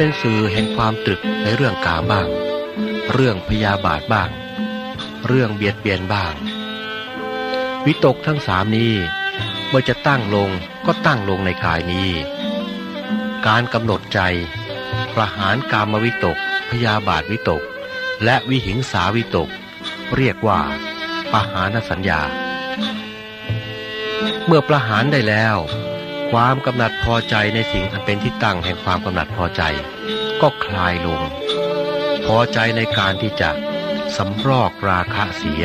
เป็นสื่อแห่งความตรึกในเรื่องกาบ้าง เรื่องพยาบาทบ้าง เรื่องเบียดเบียนบ้าง วิตกทั้งสามนี้เมื่อจะตั้งลงก็ตั้งลงในกายนี้ การกำหนดใจ ประหารกามวิตก พยาบาทวิตก และวิหิงสาวิตก เรียกว่าปหานสัญญา เมื่อประหารได้แล้ว ความกำหนัดพอใจในสิ่งอันเป็นที่ตั้งแห่งความกำหนัดพอใจ ก็คลายลง พอใจในการที่จะสำรอกราคะเสีย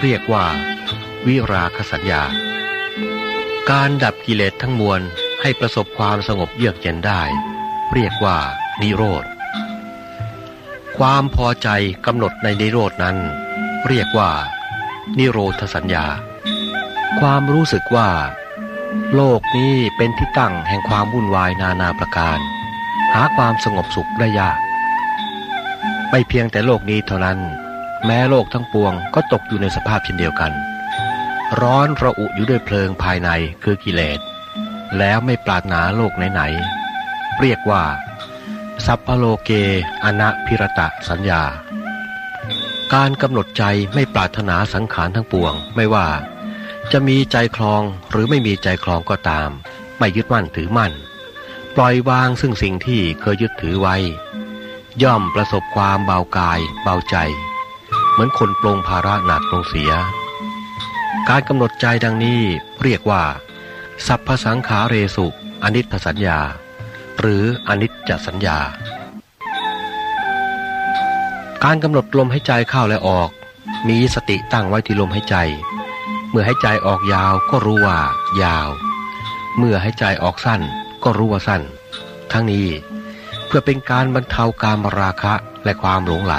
เรียกว่า วิราคสัญญา การดับกิเลสทั้งมวลให้ประสบความสงบเยือกเย็นได้ เรียกว่า นิโรธ ความพอใจกำหนดในนิโรดนั้น เรียกว่า นิโรธสัญญา ความรู้สึกว่า โลกนี้เป็นที่ตั้งแห่งความวุ่นวายนานาประการ หาความสงบสุขได้ยาก ไม่เพียงแต่โลกนี้เท่านั้น แม้โลกทั้งปวงก็ตกอยู่ในสภาพเช่นเดียวกัน ร้อนระอุอยู่ด้วยเพลิงภายในคือกิเลส แล้วไม่ปรารถนาโลกไหนๆ เรียกว่าสัพพโลเกอนะพิรตะสัญญา การกำหนดใจไม่ปรารถนาสังขารทั้งปวง ไม่ว่า จะมีใจคลองหรือไม่มีใจคลองก็ตาม ไม่ยึดมั่นถือมั่น ปล่อยวางซึ่งสิ่งที่เคยยึดถือไว้ ย่อมประสบความเบากาย เบาใจ เหมือนคนปลงภาระหนักลงเสีย การกำหนดใจดังนี้เรียกว่า สัพพสังขาเรสุอนิจจสัญญา หรืออนิจจสัญญา การกำหนดลมให้ใจเข้าและออก มีสติตั้งไว้ที่ลมให้ใจ มื่อให้ใจออกยาวก็รู้ว่า ยาว เมื่อให้ใจออกสั้นก็รู้ว่าสั้น ทั้งนี้เพื่อเป็นการบรรเทาการมราคะและความหลงไหล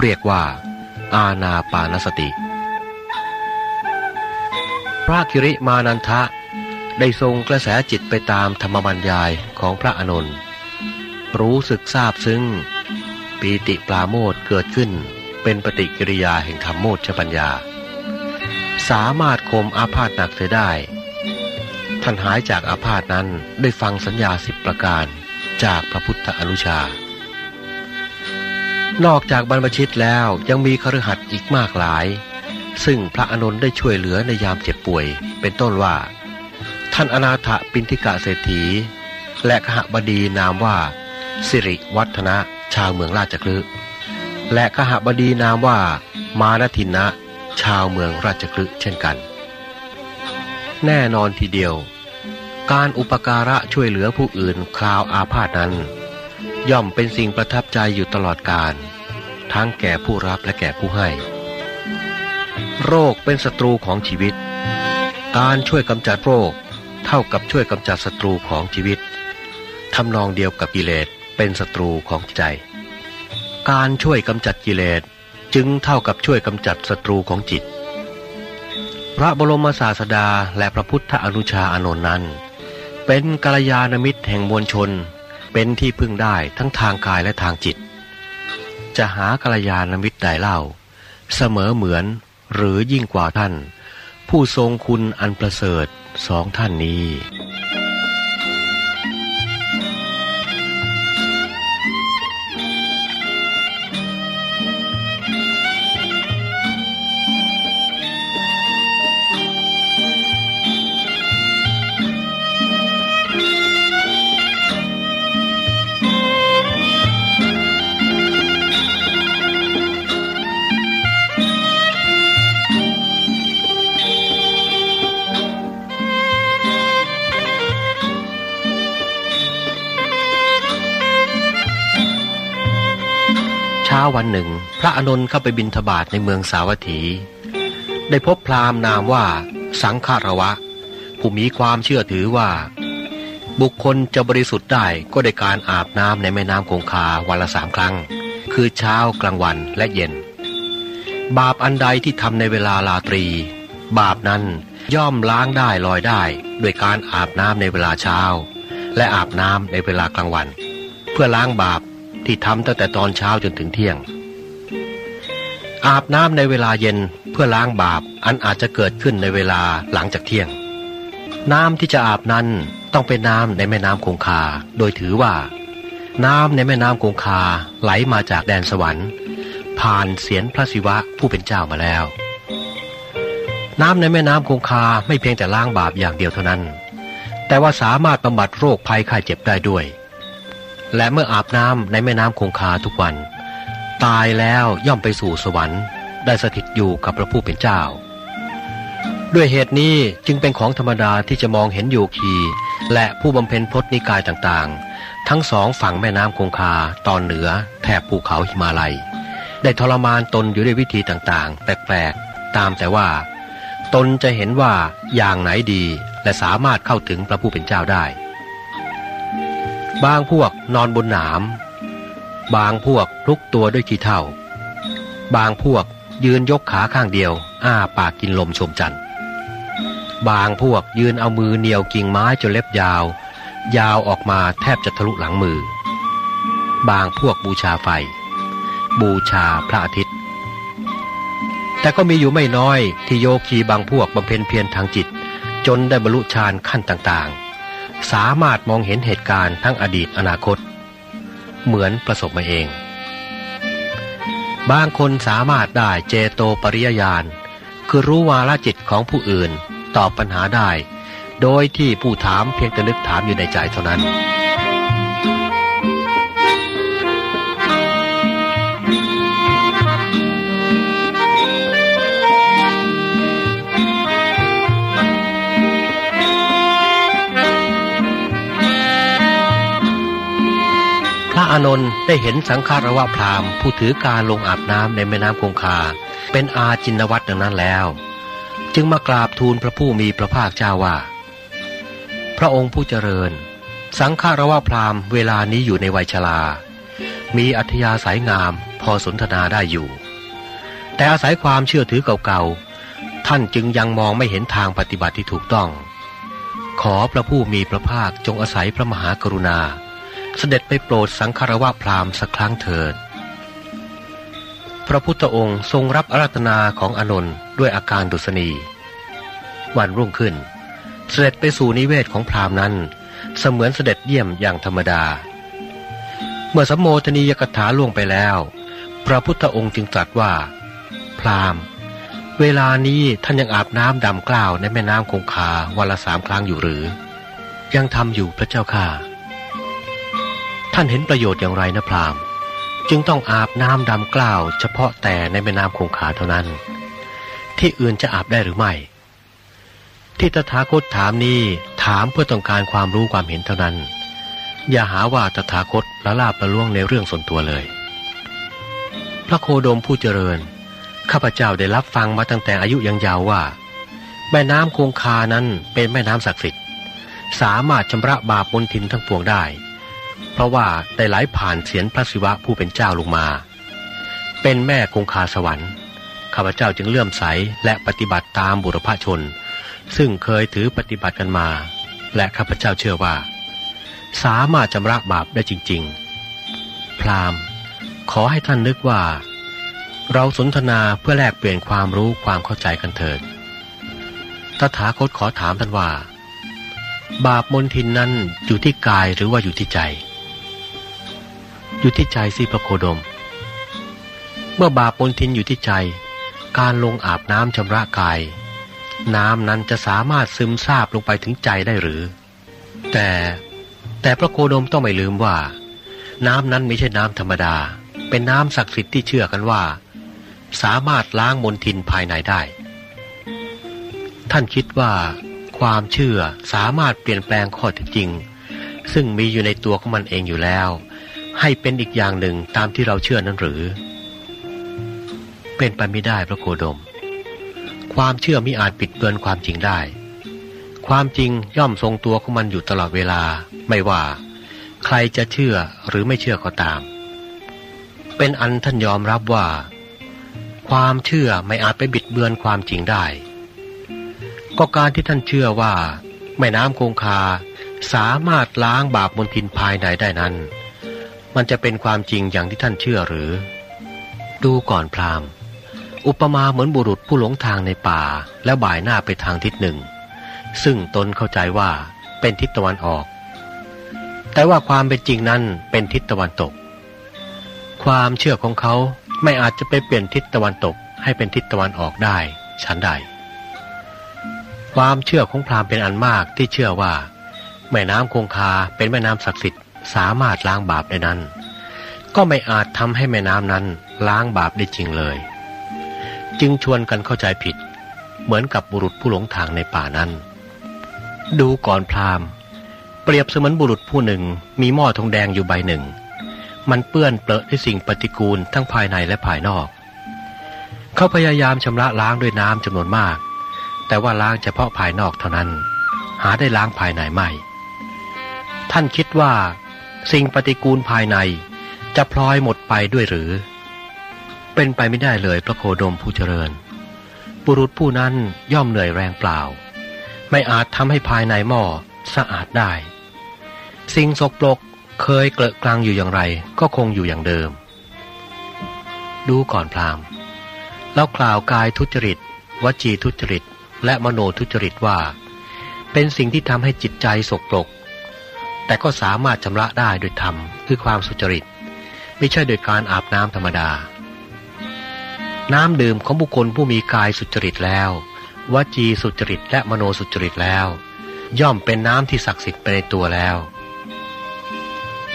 เรียกว่า อาณาปานสติ พระคิริมานันทะได้ทรงกระแสจิตไปตามธรรมบัญญายของพระอานนท์รู้สึกทราบซึ้งปีติปลาโมดเกิดขึ้นเป็นปฏิกิริยาแห่งธรรมโมดชปัญญา สามารถคมอาพาธหนักเสียได้ ท่านหายจากอาพาธนั้นได้ฟังสัญญาสิบประการจากพระพุทธอนุชา นอกจากบรรพชิตแล้วยังมีคฤหัสถ์อีกมากหลาย ซึ่งพระอานนท์ได้ช่วยเหลือในยามเจ็บป่วย เป็นต้นว่า ท่านอนาถปินทิกะเศรษฐี และขหบดีนามว่า สิริวัฒนะชาวเมืองราชคลึและขหบดีนามว่า มานทินะ ชาวเมืองราชคลึเช่นกัน แน่นอนทีเดียว การอุปการะช่วยเหลือผู้อื่นคราวอาพาธนั้น ย่อมเป็นสิ่งประทับใจอยู่ตลอดการทั้งแก่ผู้รับและแก่ผู้ให้ โรคเป็นศัตรูของชีวิต การช่วยกำจัดโรค เท่ากับช่วยกำจัดศัตรูของชีวิตทำนองเดียวกับกิเลสเป็นศัตรูของใจ การช่วยกำจัดกิเลส จึงเท่ากับช่วยกำจัดศัตรูของจิต พระบรมศาสดาและพระพุทธอนุชาอานนท์นั้น เป็นกัลยาณมิตรแห่งมวลชน เป็นที่พึ่งได้ทั้งทางกายและทางจิต จะหากัลยาณมิตรใดเล่า เสมอเหมือนหรือยิ่งกว่าท่าน ผู้ทรงคุณอันประเสริฐสองท่านนี้าวันหนึ่ง พระอานนท์เข้าไปบินทบาทในเมืองสาวัตถี ได้พบพราหมณ์นามว่าสังฆารวะ ผู้มีความเชื่อถือว่า บุคคลจะบริสุทธิ์ได้ก็ได้การอาบน้ำในแม่น้ำคงคาวันละสามครั้ง คือเช้ากลางวันและเย็น บาปอันใดที่ทำในเวลาลาตรี บาปนั้นย่อมล้างได้ลอยได้ด้วยการอาบน้ำในเวลาเช้า และอาบน้ำในเวลากลางวัน เพื่อล้างบาป ที่ทำตั้งแต่ตอนเช้าจนถึงเที่ยง อาบน้ำในเวลาเย็นเพื่อล้างบาปอันอาจจะเกิดขึ้นในเวลาหลังจากเที่ยง น้ำที่จะอาบนั้นต้องเป็นน้ำในแม่น้ำคงคา โดยถือว่า น้ำในแม่น้ำคงคาไหลมาจากแดนสวรรค์ ผ่านเสียนพระศิวะผู้เป็นเจ้ามาแล้ว น้ำในแม่น้ำคงคาไม่เพียงแต่ล้างบาปอย่างเดียวเท่านั้น แต่ว่าสามารถบำบัดโรคภัยไข้เจ็บได้ด้วย และเมื่ออาบน้ำในแม่น้ำคงคาทุกวัน ตายแล้วย่อมไปสู่สวรรค์ ได้สถิตอยู่กับพระผู้เป็นเจ้า ด้วยเหตุนี้จึงเป็นของธรรมดาที่จะมองเห็นโยคีและผู้บำเพ็ญพจนิกายต่างๆ ทั้งสองฝั่งแม่น้ำคงคาตอนเหนือแถบภูเขาหิมาลัย ได้ทรมานตนอยู่ด้วยวิธีต่างๆ แปลกๆ ตามแต่ว่า ตนจะเห็นว่าอย่างไหนดีและสามารถเข้าถึงพระผู้เป็นเจ้าได้ บางพวกนอนบนหนาม บางพวกลุกตัวด้วยขี้เท่า บางพวกยืนยกขาข้างเดียว อ้าปากกินลมชมจันทร์บางพวกยืนเอามือเหนียวกิ่งไม้จนเล็บยาว ยาวออกมาแทบจะทะลุหลังมือ บางพวกบูชาไฟ บูชาพระอาทิตย์ แต่ก็มีอยู่ไม่น้อยที่โยคีบางพวกบำเพ็ญเพียรทางจิต จนได้บรรลุฌานขั้นต่างๆ สามารถมองเห็นเหตุการณ์ทั้งอดีตอนาคต เหมือนประสบมาเอง บางคนสามารถได้เจโตปริยญาณ คือรู้วาลจิตของผู้อื่นตอบปัญหาได้ โดยที่ผู้ถามเพียงแต่นึกถามอยู่ในใจเท่านั้น อานนท์ได้เห็นสังฆารวะพราหมณ์ผู้ถือการลงอาบน้ำในแม่น้ำคงคา เป็นอาจินวัตรดังนั้นแล้ว จึงมากราบทูลพระผู้มีพระภาคเจ้าว่า พระองค์ผู้เจริญ สังฆารวะพราหมณ์เวลานี้อยู่ในวัยชรา มีอัธยาศัยงามพอสนทนาได้อยู่ แต่อาศัยความเชื่อถือเก่าๆ ท่านจึงยังมองไม่เห็นทางปฏิบัติที่ถูกต้อง ขอพระผู้มีพระภาคจงอาศัยพระมหากรุณา เสด็จไปโปรดสังฆารวะพราหมณ์สักครั้งเถิด พระพุทธองค์ทรงรับอาราธนาของอนนท์ด้วยอาการดุษณี วันรุ่งขึ้น เสด็จไปสู่นิเวศของพราหมณ์นั้น เสมือนเสด็จเยี่ยมอย่างธรรมดา เมื่อสมโมทนียกถาล่วงไปแล้ว พระพุทธองค์จึงตรัสว่า พราหมณ์ เวลานี้ท่านยังอาบน้ำดำกล้าวในแม่น้ำคงคาวันละสามครั้งอยู่หรือ ยังทำอยู่พระเจ้าค่ะ ท่านเห็นประโยชน์อย่างไรนะพราหมณ์ จึงต้องอาบน้ำดำกล้าว เฉพาะแต่ในแม่น้ำคงคาเท่านั้น ที่อื่นจะอาบได้หรือไม่ ที่ตถาคตถามนี้ถามเพื่อต้องการความรู้ความเห็นเท่านั้น อย่าหาว่าตถาคตละลาบละล่วงในเรื่องส่วนตัวเลย พระโคดมผู้เจริญ ข้าพเจ้าได้รับฟังมาตั้งแต่อายุยังยาวว่า แม่น้ำคงคานั้นเป็นแม่น้ำศักดิ์สิทธิ์สามารถชำระบาปมนทินทั้งปวงได้ เพราะว่าได้ไหลผ่านเสียนพระศิวะผู้เป็นเจ้าลงมา เป็นแม่คงคาสวรรค์ข้าพเจ้าจึงเลื่อมใสและปฏิบัติตามบุรพชน ซึ่งเคยถือปฏิบัติกันมา และข้าพเจ้าเชื่อว่า สามารถชำระบาปได้จริง ๆ พราหมณ์ ขอให้ท่านนึกว่า เราสนทนาเพื่อแลกเปลี่ยนความรู้ความเข้าใจกันเถิดตถาคตขอถามท่านว่า บาปมนทินนั้นอยู่ที่กายหรือว่าอยู่ที่ใจ อยู่ที่ใจสิพระโคดม เมื่อบาปมนทินอยู่ที่ใจ การลงอาบน้ำชำระกาย น้ำนั้นจะสามารถซึมซาบลงไปถึงใจได้หรือ แต่แต่พระโคดมต้องไม่ลืมว่า น้ำนั้นไม่ใช่น้ำธรรมดา เป็นน้ำศักดิ์สิทธิ์ที่เชื่อกันว่า สามารถล้างมลทินภายในได้ ท่านคิดว่า ความเชื่อสามารถเปลี่ยนแปลงข้อเท็จจริง ซึ่งมีอยู่ในตัวของมันเองอยู่แล้ว ให้เป็นอีกอย่างหนึ่งตามที่เราเชื่อนั้นหรือ เป็นไปไม่ได้พระโคดม ความเชื่อมิอาจปิดเบือนความจริงได้ ความจริงย่อมทรงตัวของมันอยู่ตลอดเวลา ไม่ว่า ใครจะเชื่อหรือไม่เชื่อก็ตาม เป็นอันท่านยอมรับว่า ความเชื่อไม่อาจไปบิดเบือนความจริงได้ ก็การที่ท่านเชื่อว่าแม่น้ำคงคาสามารถล้างบาปมลทินภายในได้นั้น มันจะเป็นความจริงอย่างที่ท่านเชื่อหรือ ดูก่อนพราหมณ์ อุปมาเหมือนบุรุษผู้หลงทางในป่า แล้วบ่ายหน้าไปทางทิศหนึ่ง ซึ่งตนเข้าใจว่าเป็นทิศตะวันออก แต่ว่าความเป็นจริงนั้นเป็นทิศตะวันตก ความเชื่อของเขาไม่อาจจะไปเปลี่ยนทิศตะวันตกให้เป็นทิศตะวันออกได้ฉันใด ความเชื่อของพราหมณ์เป็นอันมากที่เชื่อว่า แม่น้ำคงคาเป็นแม่น้ำศักดิ์สิทธิ์ สามารถล้างบาปได้นั้น ก็ไม่อาจทำให้แม่น้ำนั้นล้างบาปได้จริงเลย จึงชวนกันเข้าใจผิด เหมือนกับบุรุษผู้หลงทางในป่านั้น ดูก่อนพราหมณ์ เปรียบเสมือนบุรุษผู้หนึ่งมีหม้อทองแดงอยู่ใบหนึ่ง มันเปื้อนเปรอะด้วยสิ่งปฏิกูลทั้งภายในและภายนอก เขาพยายามชำระล้างด้วยน้ำจำนวนมาก แต่ว่าล้างเฉพาะภายนอกเท่านั้น หาได้ล้างภายในไม่ท่านคิดว่า สิ่งปฏิกูลภายในจะพลอยหมดไปด้วยหรือ เป็นไปไม่ได้เลยพระโคดมผู้เจริญ บุรุษผู้นั้นย่อมเหนื่อยแรงเปล่า ไม่อาจทำให้ภายในหม้อสะอาดได้ สิ่งสกปรกเคยเกลอะกลางอยู่อย่างไร ก็คงอยู่อย่างเดิม ดูก่อนพรามแล้วกล่าวกายทุจริต วจีทุจริต และมโนทุจริตว่า เป็นสิ่งที่ทำให้จิตใจสกปรก แต่ก็สามารถชำระได้โดยธรรมคือความสุจริต ไม่ใช่โดยการอาบน้ำธรรมดา น้ำดื่มของบุคคลผู้มีกายสุจริตแล้ว วจีสุจริตและมโนสุจริตแล้ว ย่อมเป็นน้ำที่ศักดิ์สิทธิ์ไปในตัวแล้ว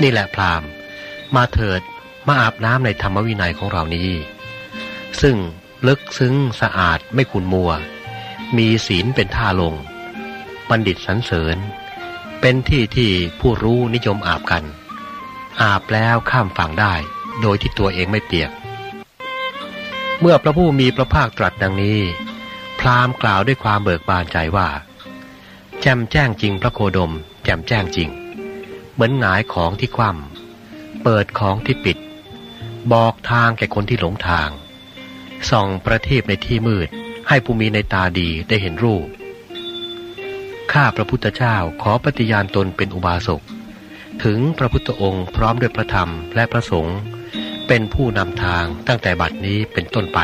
นี่แหละพรามมาเถิดมาอาบน้ำในธรรมวินัยของเรานี้ ซึ่งลึกซึ้งสะอาดไม่ขุนมัว มีศีลเป็นท่าลง บัณฑิตสรรเสริญ เป็นที่ที่ผู้รู้นิยมอาบกัน อาบแล้วข้ามฝั่งได้ โดยที่ตัวเองไม่เปียก เมื่อพระผู้มีพระภาคตรัสดังนี้ พราหมณ์กล่าวด้วยความเบิกบานใจว่า แจ่มแจ้งจริงพระโคดม แจ่มแจ้งจริง เหมือนหงายของที่คว่ำเปิดของที่ปิด บอกทางแก่คนที่หลงทาง ส่องประทีปในที่มืดให้ผู้มีในตาดีได้เห็นรูป ข้าพระพุทธเจ้าขอปฏิญาณตนเป็นอุบาสก ถึงพระพุทธองค์พร้อมด้วยพระธรรมและพระสงฆ์เป็นผู้นำทางตั้งแต่บัดนี้เป็นต้นไป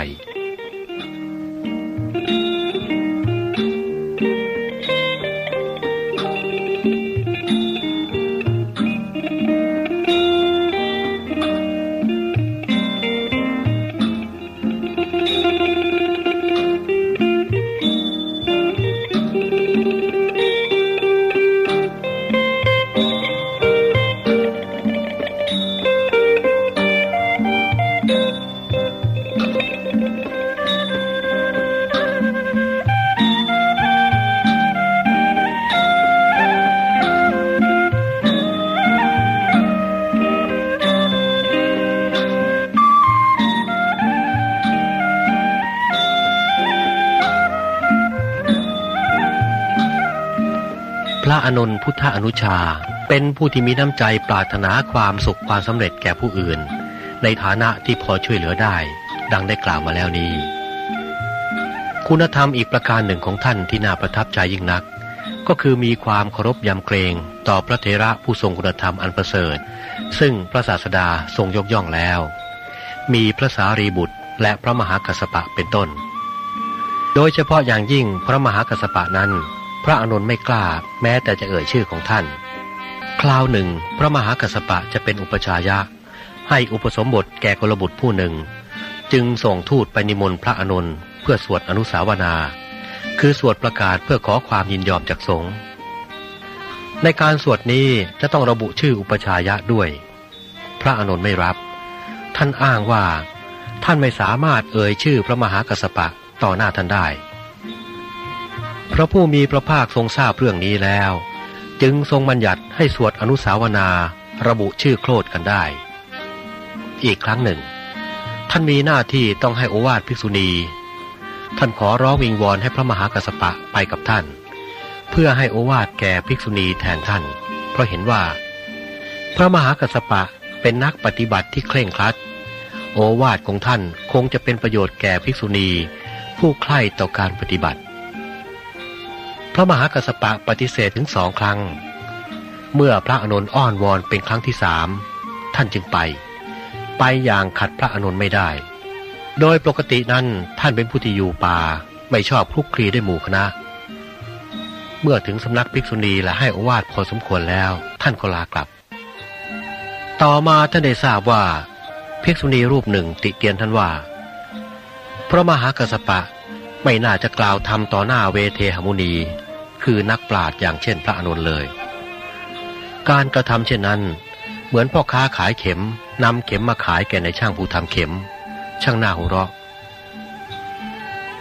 ระอนนท์พุทธอนุชา เป็นผู้ที่มีน้ำใจปรารถนาความสุขความสำเร็จแก่ผู้อื่น ในฐานะที่พอช่วยเหลือได้ ดังได้กล่าวมาแล้วนี้ คุณธรรมอีกประการหนึ่งของท่านที่น่าประทับใจยิ่งนัก ก็คือมีความเคารพยำเกรงต่อพระเถระผู้ทรงคุณธรรมอันประเสริฐ ซึ่งพระศาสดาทรงยกย่องแล้ว มีพระสารีบุตรและพระมหากัสสปะเป็นต้น โดยเฉพาะอย่างยิ่งพระมหากัสสปะนั้น พระอานนไม่กล้าแม้แต่จะเอ่ยชื่อของท่าน คราวหนึ่ง พระมหากัสปะจะเป็นอุปชายะ ให้อุปสมบทแก่กลบุตรผู้หนึ่ง จึงส่งทูตไปนิมนต์พระอนุ์เพื่อสวดอนุสาวนา คือสวดประกาศเพื่อขอความยินยอมจากสงฆ์ในการสวดนี้จะต้องระบุชื่ออุปชายะด้วย พระอนุ์ไม่รับ ท่านอ้างว่า ท่านไม่สามารถเอ่ยชื่อพระมหากัสปะต่อหน้าท่านได้ พระผู้มีพระภาคทรงทราบเรื่องนี้แล้ว จึงทรงบัญญัติให้สวดอนุสาวนา ระบุชื่อโคลดกันได้ อีกครั้งหนึ่ง ท่านมีหน้าที่ต้องให้อวาทภิกษุณี ท่านขอร้องวิงวอนให้พระมหากัสสปะไปกับท่าน เพื่อให้อวาทแก่ภิกษุณีแทนท่าน เพราะเห็นว่า พระมหากัสสปะเป็นนักปฏิบัติที่เคร่งครัด โอวาทของท่านคงจะเป็นประโยชน์แก่ภิกษุณี ผู้ใคร่ต่อการปฏิบัติ พระมหากัสสปะปฏิเสธถึงสองครั้ง เมื่อพระอานนท์อ้อนวอนเป็นครั้งที่สามท่านจึงไป ไปอย่างขัดพระอานนท์ไม่ได้ โดยปกตินั้นท่านเป็นผู้ที่อยู่ป่าไม่ชอบคลุกคลีด้วยหมู่คณะ เมื่อถึงสำนักภิกษุณีและให้อวาดพอสมควรแล้วท่านก็ลากลับ ต่อมาท่านได้ทราบว่าภิกษุณีรูปหนึ่งติเตียนท่านว่า พระมหากัสสปะไม่น่าจะกล่าวทำต่อหน้าเวเทหมุนี คือนักปราชญ์อย่างเช่นพระอนุนเลย การกระทำเช่นนั้น เหมือนพ่อค้าขายเข็มนำเข็มมาขายแก่ในช่างผู้ทำเข็ม ช่างหน้าหัวเราะ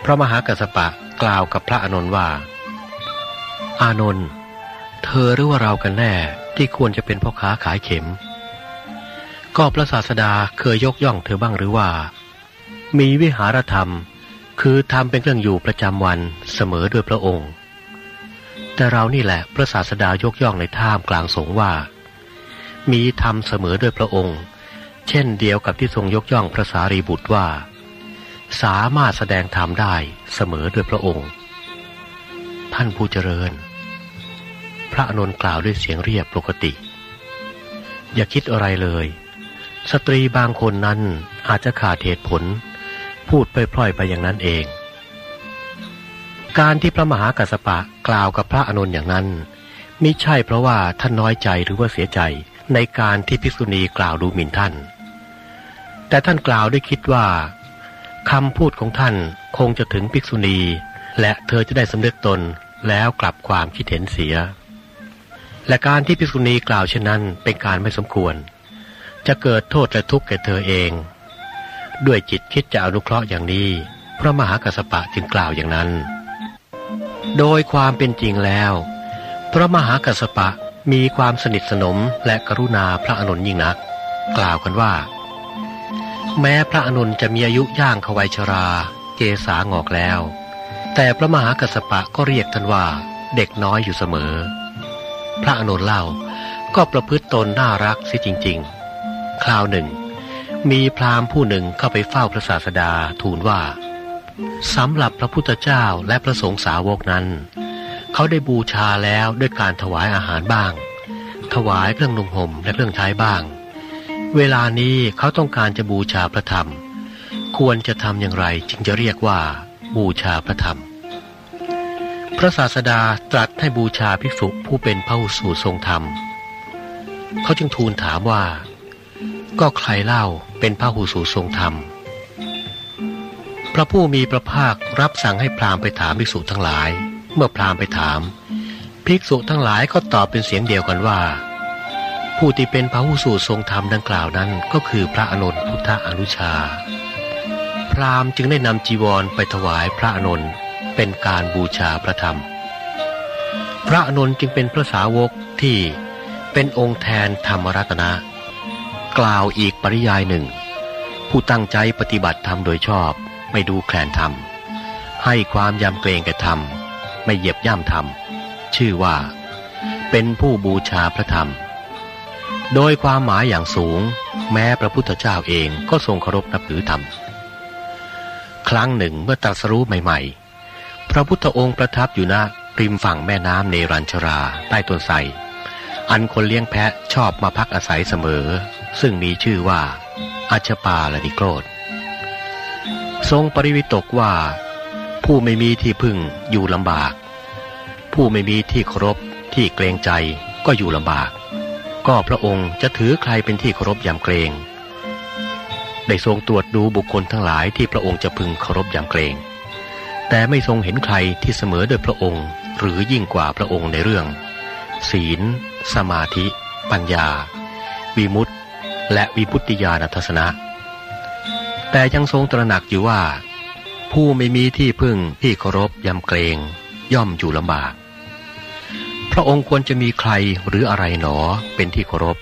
พระมหากัสปะกล่าวกับพระอานนท์ว่า อานนท์เธอหรือว่าเรากันแน่ที่ควรจะเป็นพ่อค้าขายเข็ม ก็พระศาสดาเคยยกย่องเธอบ้างหรือว่า มีวิหารธรรม คือทำเป็นเครื่องอยู่ประจำวันเสมอด้วยพระองค์ แต่เรานี่แหละพระศาสดายกย่องในท่ามกลางสงว่า มีธรรมเสมอด้วยพระองค์ เช่นเดียวกับที่ทรงยกย่องพระสารีบุตรว่า สามารถแสดงธรรมได้เสมอด้วยพระองค์ ท่านผู้เจริญ พระอนุนกล่าวด้วยเสียงเรียบปกติ อย่าคิดอะไรเลย สตรีบางคนนั้นอาจจะขาดเหตุผล พูดไปพล่อยไปอย่างนั้นเอง การที่พระมหากัสสปะกล่าวกับพระอนุนอย่างนั้นมิใช่เพราะว่าท่านน้อยใจหรือว่าเสียใจในการที่ภิกษุณีกล่าวดูหมิ่นท่าน แต่ท่านกล่าวด้วยคิดว่าคำพูดของท่านคงจะถึงภิกษุณี และเธอจะได้สำนึกตนแล้วกลับความคิดเห็นเสีย และการที่ภิกษุณีกล่าวเช่นนั้นเป็นการไม่สมควร จะเกิดโทษและทุกข์แก่เธอเอง ด้วยจิตคิดจะอนุเคราะห์อย่างนี้ พระมหากัสสปะจึงกล่าวอย่างนั้น โดยความเป็นจริงแล้ว พระมหากัสสปะมีความสนิทสนมและกรุณาพระอนุนยิ่งนัก กล่าวกันว่า แม้พระอนุนจะมีอายุย่างขวัยชรา เกษางอกแล้ว แต่พระมหากัสสปะก็เรียกท่านว่าเด็กน้อยอยู่เสมอ พระอนุนเล่าก็ประพฤติตนน่ารักสิจริง ๆ คราวหนึ่ง มีพราหมณ์ผู้หนึ่งเข้าไปเฝ้าพระศาสดาทูลว่า สำหรับพระพุทธเจ้าและพระสงฆ์สาวกนั้น เขาได้บูชาแล้วด้วยการถวายอาหารบ้าง ถวายเครื่องนุ่งห่มและเครื่องใช้บ้าง เวลานี้เขาต้องการจะบูชาพระธรรม ควรจะทำอย่างไรจึงจะเรียกว่า บูชาพระธรรม พระศาสดาตรัสให้บูชาภิกษุผู้เป็นพระหุสูตทรงธรรม เขาจึงทูลถามว่า ก็ใครเล่าเป็นพระหูสูตรทรงธรรม พระผู้มีพระภาครับสั่งให้พราหมณ์ไปถามภิกษุทั้งหลาย เมื่อพราหมณ์ไปถาม ภิกษุทั้งหลายก็ตอบเป็นเสียงเดียวกันว่า ผู้ที่เป็นพระหูสูตรทรงธรรมดังกล่าวนั้นก็คือพระอนุนพุทธอนุชา พราหมณ์จึงได้นำจีวรไปถวายพระอนุนเป็นการบูชาพระธรรม พระอนุนจึงเป็นพระสาวกที่เป็นองค์แทนธรรมรัตนะ กล่าวอีกปริยายหนึ่ง ผู้ตั้งใจปฏิบัติธรรมโดยชอบ ไม่ดูแคลนธรรม ให้ความยำเกรงแก่ธรรม ไม่เหยียบย่ำธรรม ชื่อว่า เป็นผู้บูชาพระธรรม โดยความหมายอย่างสูง แม้พระพุทธเจ้าเองก็ทรงเคารพนับถือธรรม ครั้งหนึ่งเมื่อตรัสรู้ใหม่ ๆ พระพุทธองค์ประทับอยู่ณริมฝั่งแม่น้ำเนรัญชราใต้ต้นไทรอันคนเลี้ยงแพะชอบมาพักอาศัยเสมอ ซึ่งมีชื่อว่าอาชปาลนิโกรธ ทรงปริวิตกว่า ผู้ไม่มีที่พึ่งอยู่ลำบาก ผู้ไม่มีที่เคารพที่เกรงใจก็อยู่ลำบาก ก็พระองค์จะถือใครเป็นที่เคารพยำเกรง ได้ทรงตรวจดูบุคคลทั้งหลายที่พระองค์จะพึงเคารพยำเกรง แต่ไม่ทรงเห็นใครที่เสมอโดยพระองค์หรือยิ่งกว่าพระองค์ในเรื่อง ศีล สมาธิ ปัญญา วิมุตติ และวิพุตติญาณทัศนะ แต่ยังทรงตระหนักอยู่ว่า ผู้ไม่มีที่พึ่งที่เคารพยำเกรง ย่อมอยู่ลำบาก พระองค์ควรจะมีใครหรืออะไรหนอเป็นที่เคารพ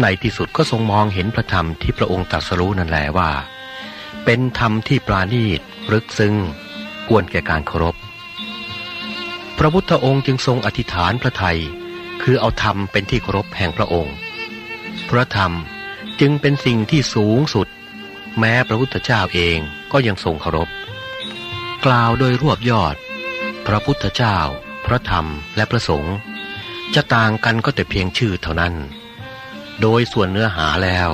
ในที่สุดก็ทรงมองเห็นพระธรรมที่พระองค์ตรัสรู้นั่นแหละว่า เป็นธรรมที่ปราณีตรึกซึ้งควรแก่การเคารพ พระพุทธองค์จึงทรงอธิษฐานพระไทย คือเอาธรรมเป็นที่เคารพแห่งพระองค์ พระธรรมจึงเป็นสิ่งที่สูงสุด แม้พระพุทธเจ้าเองก็ยังทรงเคารพ กล่าวโดยรวบยอด พระพุทธเจ้า พระธรรมและพระสงฆ์จะต่างกันก็แต่เพียงชื่อเท่านั้น โดยส่วนเนื้อหาแล้ว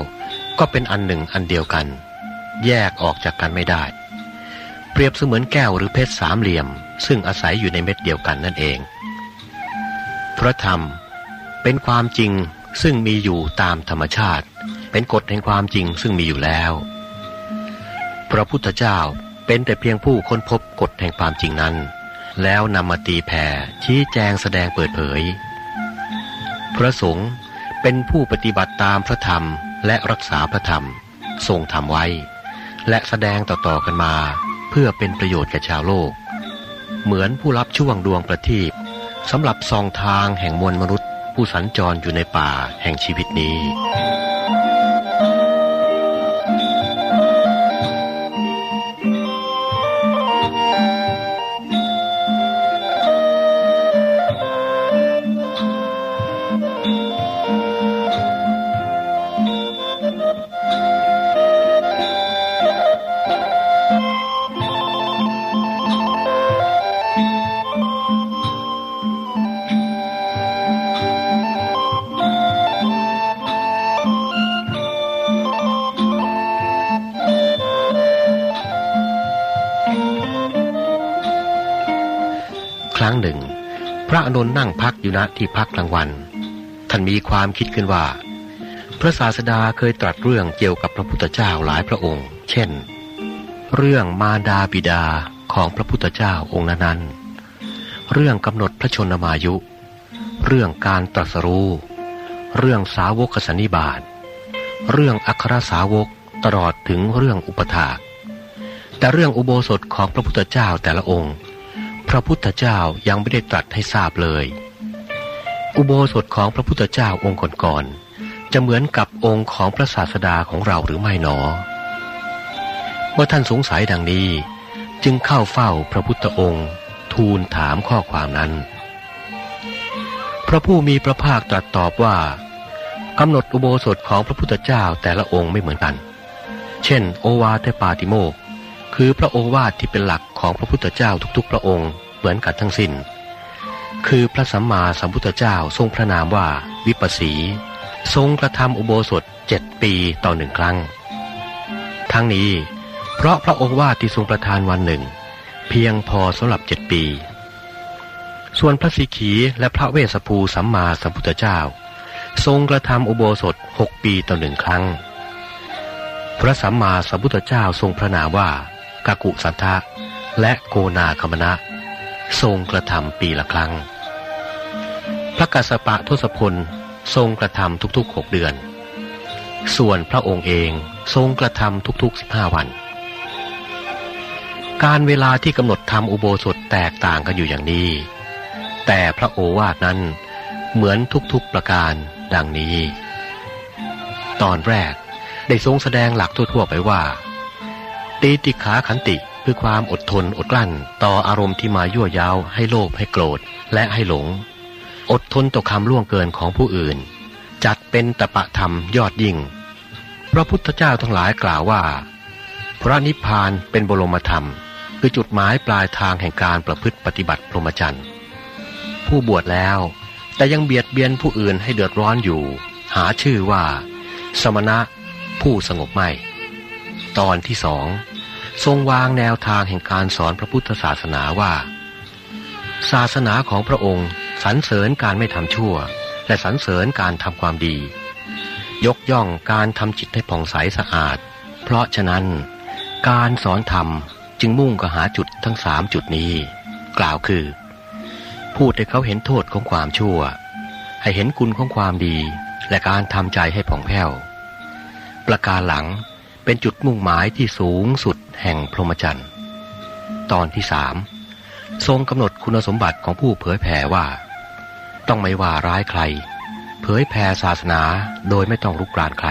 ก็เป็นอันหนึ่งอันเดียวกัน แยกออกจากกันไม่ได้ เปรียบเสมือนแก้วหรือเพชรสามเหลี่ยม ซึ่งอาศัยอยู่ในเม็ดเดียวกันนั่นเอง พระธรรมเป็นความจริงซึ่งมีอยู่ตามธรรมชาติ เป็นกฎแห่งความจริงซึ่งมีอยู่แล้ว พระพุทธเจ้าเป็นแต่เพียงผู้ค้นพบกฎแห่งความจริงนั้น แล้วนำมาตีแผ่ชี้แจงแสดงเปิดเผย พระสงฆ์เป็นผู้ปฏิบัติตามพระธรรมและรักษาพระธรรม ทรงทำไว้ และแสดงต่อๆกันมาเพื่อเป็นประโยชน์แก่ชาวโลก เหมือนผู้รับช่วงดวงประทีปสำหรับซองทางแห่งมวลมนุษย์ ผู้สัญจรอยู่ในป่าแห่งชีวิตนี้ อนุนนั่งพักอยู่ณที่พักกลางวัน ท่านมีความคิดขึ้นว่า พระศาสดาเคยตรัสเรื่องเกี่ยวกับพระพุทธเจ้าหลายพระองค์ เช่น เรื่องมาดาบิดาของพระพุทธเจ้าองค์นั้นเรื่องกำหนดพระชนมายุ เรื่องการตรัสรู้ เรื่องสาวกสันนิบาต เรื่องอัครสาวกตลอดถึงเรื่องอุปถากแต่เรื่องอุโบสถของพระพุทธเจ้าแต่ละองค์ พระพุทธเจ้ายังไม่ได้ตรัสให้ทราบเลย อุโบสถของพระพุทธเจ้าองค์ก่อนๆจะเหมือนกับองค์ของพระศาสดาของเราหรือไม่หนอ เมื่อท่านสงสัยดังนี้ จึงเข้าเฝ้าพระพุทธองค์ ทูลถามข้อความนั้น พระผู้มีพระภาคตรัสตอบว่ากำหนดอุโบสถของพระพุทธเจ้าแต่ละองค์ไม่เหมือนกัน เช่น โอวาทปาติโมก คือพระโอวาทที่เป็นหลักของพระพุทธเจ้าทุกๆ พระองค์เหมือนกันทั้งสิน้น คือพระสัมมาสัมพุทธเจ้าทรงพระนามว่าวิปัสสี ทรงกระทำอุโบสถเจ็ดปีต่อหนึ่งครั้ง ทั้งนี้ เพราะพระโอวาทที่ทรงประทานวันหนึ่ง เพียงพอสำหรับเจ็ดปี ส่วนพระสิขีและพระเวสสภูสัมมาสัมพุทธเจ้า ทรงกระทำอุโบสถหกปีต่อหนึ่งครั้ง พระสัมมาสัมพุทธเจ้าทรงพระนามว่า กากุสันทะ และโกนาคมณะ ทรงกระทำปีละครั้ง พระกัสสปะทศพลทรงกระทำทุกๆหกเดือน ส่วนพระองค์เองทรงกระทำทุกๆสิบห้าวัน การเวลาที่กำหนดทำอุโบสถแตกต่างกันอยู่อย่างนี้ แต่พระโอวาทนั้นเหมือนทุกๆประการดังนี้ ตอนแรกได้ทรงแสดงหลักทั่วๆไปว่า ตีติขาขันติคือความอดทนอดกลั้น ต่ออารมณ์ที่มายั่วยาวให้โลภให้โกรธและให้หลง อดทนต่อคำล่วงเกินของผู้อื่น จัดเป็นตปะธรรมยอดยิ่ง พระพุทธเจ้าทั้งหลายกล่าวว่า พระนิพพานเป็นบรมธรรม คือจุดหมายปลายทางแห่งการประพฤติปฏิบัติพรหมจรรย์ผู้บวชแล้ว แต่ยังเบียดเบียนผู้อื่นให้เดือดร้อนอยู่ หาชื่อว่า สมณะผู้สงบไม่ ตอนที่สองทรงวางแนวทางแห่งการสอนพระพุทธศาสนาว่า ศาสนาของพระองค์สรรเสริญการไม่ทำชั่ว และสรรเสริญการทำความดี ยกย่องการทำจิตให้ผ่องใสสะอาด เพราะฉะนั้น การสอนธรรมจึงมุ่งกหาจุดทั้งสามจุดนี้ กล่าวคือ พูดให้เขาเห็นโทษของความชั่ว ให้เห็นคุณของความดี และการทำใจให้ผ่องแผ้ว ประการหลัง เป็นจุดมุ่งหมายที่สูงสุดแห่งพรหมจรรย์ ตอนที่สามทรงกำหนดคุณสมบัติของผู้เผยแผ่ว่า ต้องไม่ว่าร้ายใคร เผยแผ่ศาสนาโดยไม่ต้องรุกรานใคร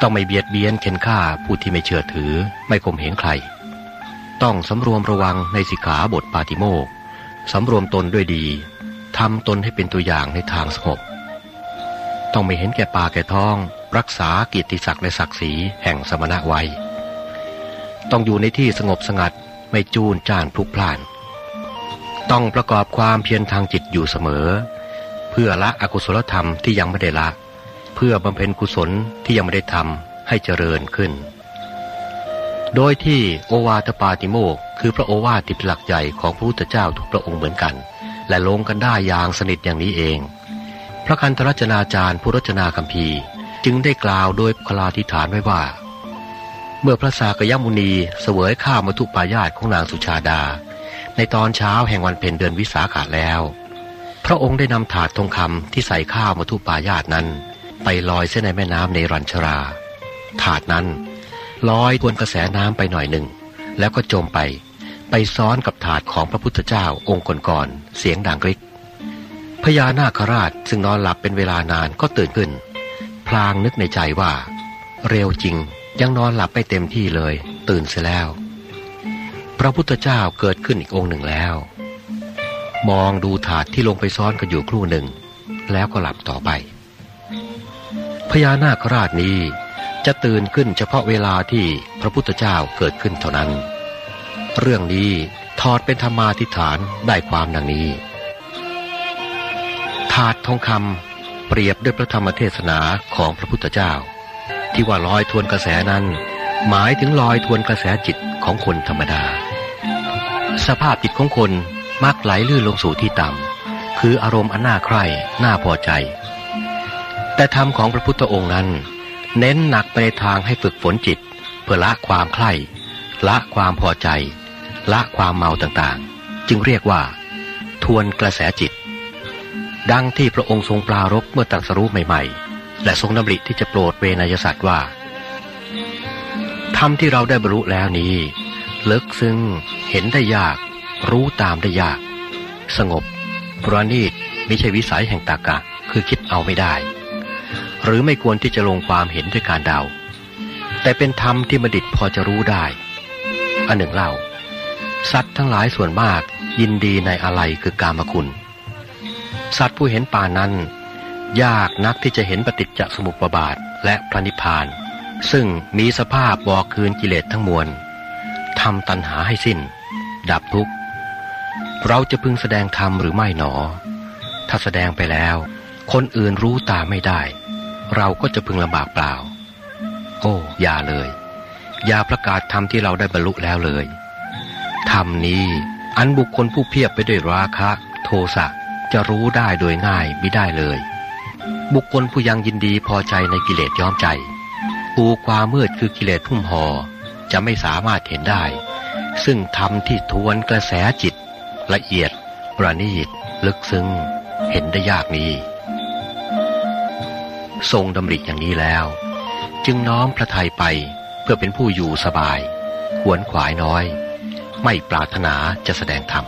ต้องไม่เบียดเบียนเข็นฆ่าผู้ที่ไม่เชื่อถือ ไม่ข่มเหงใคร ต้องสำรวมระวังในสิกขาบทปาติโมกสำรวมตนด้วยดีทำตนให้เป็นตัวอย่างในทางสงบต้องไม่เห็นแก่ปาแก่ท้อง รักษากิตติศักดิ์และศักดิ์ศรีแห่งสมณะไว้ ต้องอยู่ในที่สงบสงัดไม่จูนจ้านพลุกพล่าน ต้องประกอบความเพียรทางจิตอยู่เสมอ เพื่อละอกุศลธรรมที่ยังไม่ได้ละ เพื่อบำเพ็ญกุศลที่ยังไม่ได้ทำให้เจริญขึ้น โดยที่โอวาทปาติโมกคือพระโอวาทที่เป็นหลักใหญ่ของพระพุทธเจ้าทุกพระองค์เหมือนกัน และลงกันได้อย่างสนิทอย่างนี้เอง พระคันธรจนาจารย์ผู้รจนาคัมภีร์ จึงได้กล่าวโดยคลาธิฐานไว้ว่า เมื่อพระสากยมุนีเสวยข้าวมทุปายาตของนางสุชาดา ในตอนเช้าแห่งวันเพ็ญเดือนวิสาขาแล้ว พระองค์ได้นำถาดทองคำที่ใส่ข้าวมทุปายาตนั้น ไปลอยเส้นในแม่น้ำในรัญชรา ถาดนั้นลอยทวนกระแสน้ำไปหน่อยหนึ่ง แล้วก็จมไป ไปซ้อนกับถาดของพระพุทธเจ้าองค์ก่อนๆเสียงดังกริกพญานาคราชซึ่งนอนหลับเป็นเวลานานก็ตื่นขึ้น พลางนึกในใจว่า เร็วจริงยังนอนหลับไม่เต็มที่เลย ตื่นเสียแล้ว พระพุทธเจ้าเกิดขึ้นอีกองค์หนึ่งแล้ว มองดูถาดที่ลงไปซ้อนกันอยู่ครู่หนึ่ง แล้วก็หลับต่อไปพญานาคราชนี้จะตื่นขึ้นเฉพาะเวลาที่พระพุทธเจ้าเกิดขึ้นเท่านั้น เรื่องนี้ถอดเป็นธรรมาทิฐานได้ความดังนี้ ถาดทองคำ เปรียบด้วยพระธรรมเทศนาของพระพุทธเจ้า ที่ว่าลอยทวนกระแสนั้น หมายถึงลอยทวนกระแสจิตของคนธรรมดา สภาพจิตของคนมักไหลลื่นลงสู่ที่ต่ำคืออารมณ์อันน่าใคร่น่าพอใจ แต่ธรรมของพระพุทธองค์นั้น เน้นหนักไปในทางให้ฝึกฝนจิต เพื่อละความใคร่ละความพอใจ ละความเมาต่างๆ จึงเรียกว่า ทวนกระแสจิต ดังที่พระองค์ทรงปลารบเมื่อตรัสรู้ใหม่ๆ และทรงดำริที่จะโปรดเวนยสัตว์ว่าธรรมที่เราได้บรรลุแล้วนี้ ลึกซึ้งเห็นได้ยาก รู้ตามได้ยาก สงบ ประณีตไม่ใช่วิสัยแห่งตากะ คือคิดเอาไม่ได้ หรือไม่ควรที่จะลงความเห็นด้วยการเดา แต่เป็นธรรมที่บัณฑิตพอจะรู้ได้ อันหนึ่งเล่า สัตว์ทั้งหลายส่วนมากยินดีในอะไรคือกามคุณ สัตว์ผู้เห็นป่านั้น ยากนักที่จะเห็นปฏิจจสมุปบาทและพระนิพพาน ซึ่งมีสภาพบอกคืนกิเลสทั้งมวลทำตัณหาให้สิ้น ดับทุกข์ เราจะพึงแสดงธรรมหรือไม่หนอ ถ้าแสดงไปแล้ว คนอื่นรู้ตาไม่ได้ เราก็จะพึงลำบากเปล่า โอ้อย่าเลย อย่าประกาศธรรมที่เราได้บรรลุแล้วเลยธรรมนี้อันบุคคลผู้เพียบไปด้วยราคะ โทสะ จะรู้ได้โดยง่ายไม่ได้เลย บุคคลผู้ยังยินดีพอใจในกิเลสย้อมใจปูความมืดคือกิเลสพุ่มหอจะไม่สามารถเห็นได้ ซึ่งธรรมที่ทวนกระแสจิต ละเอียด ประณีต ลึกซึ้ง เห็นได้ยากนี้ ทรงดำริอย่างนี้แล้ว จึงน้อมพระทัยไปเพื่อเป็นผู้อยู่สบายขวนขวายน้อย ไม่ปรารถนาจะแสดงธรรม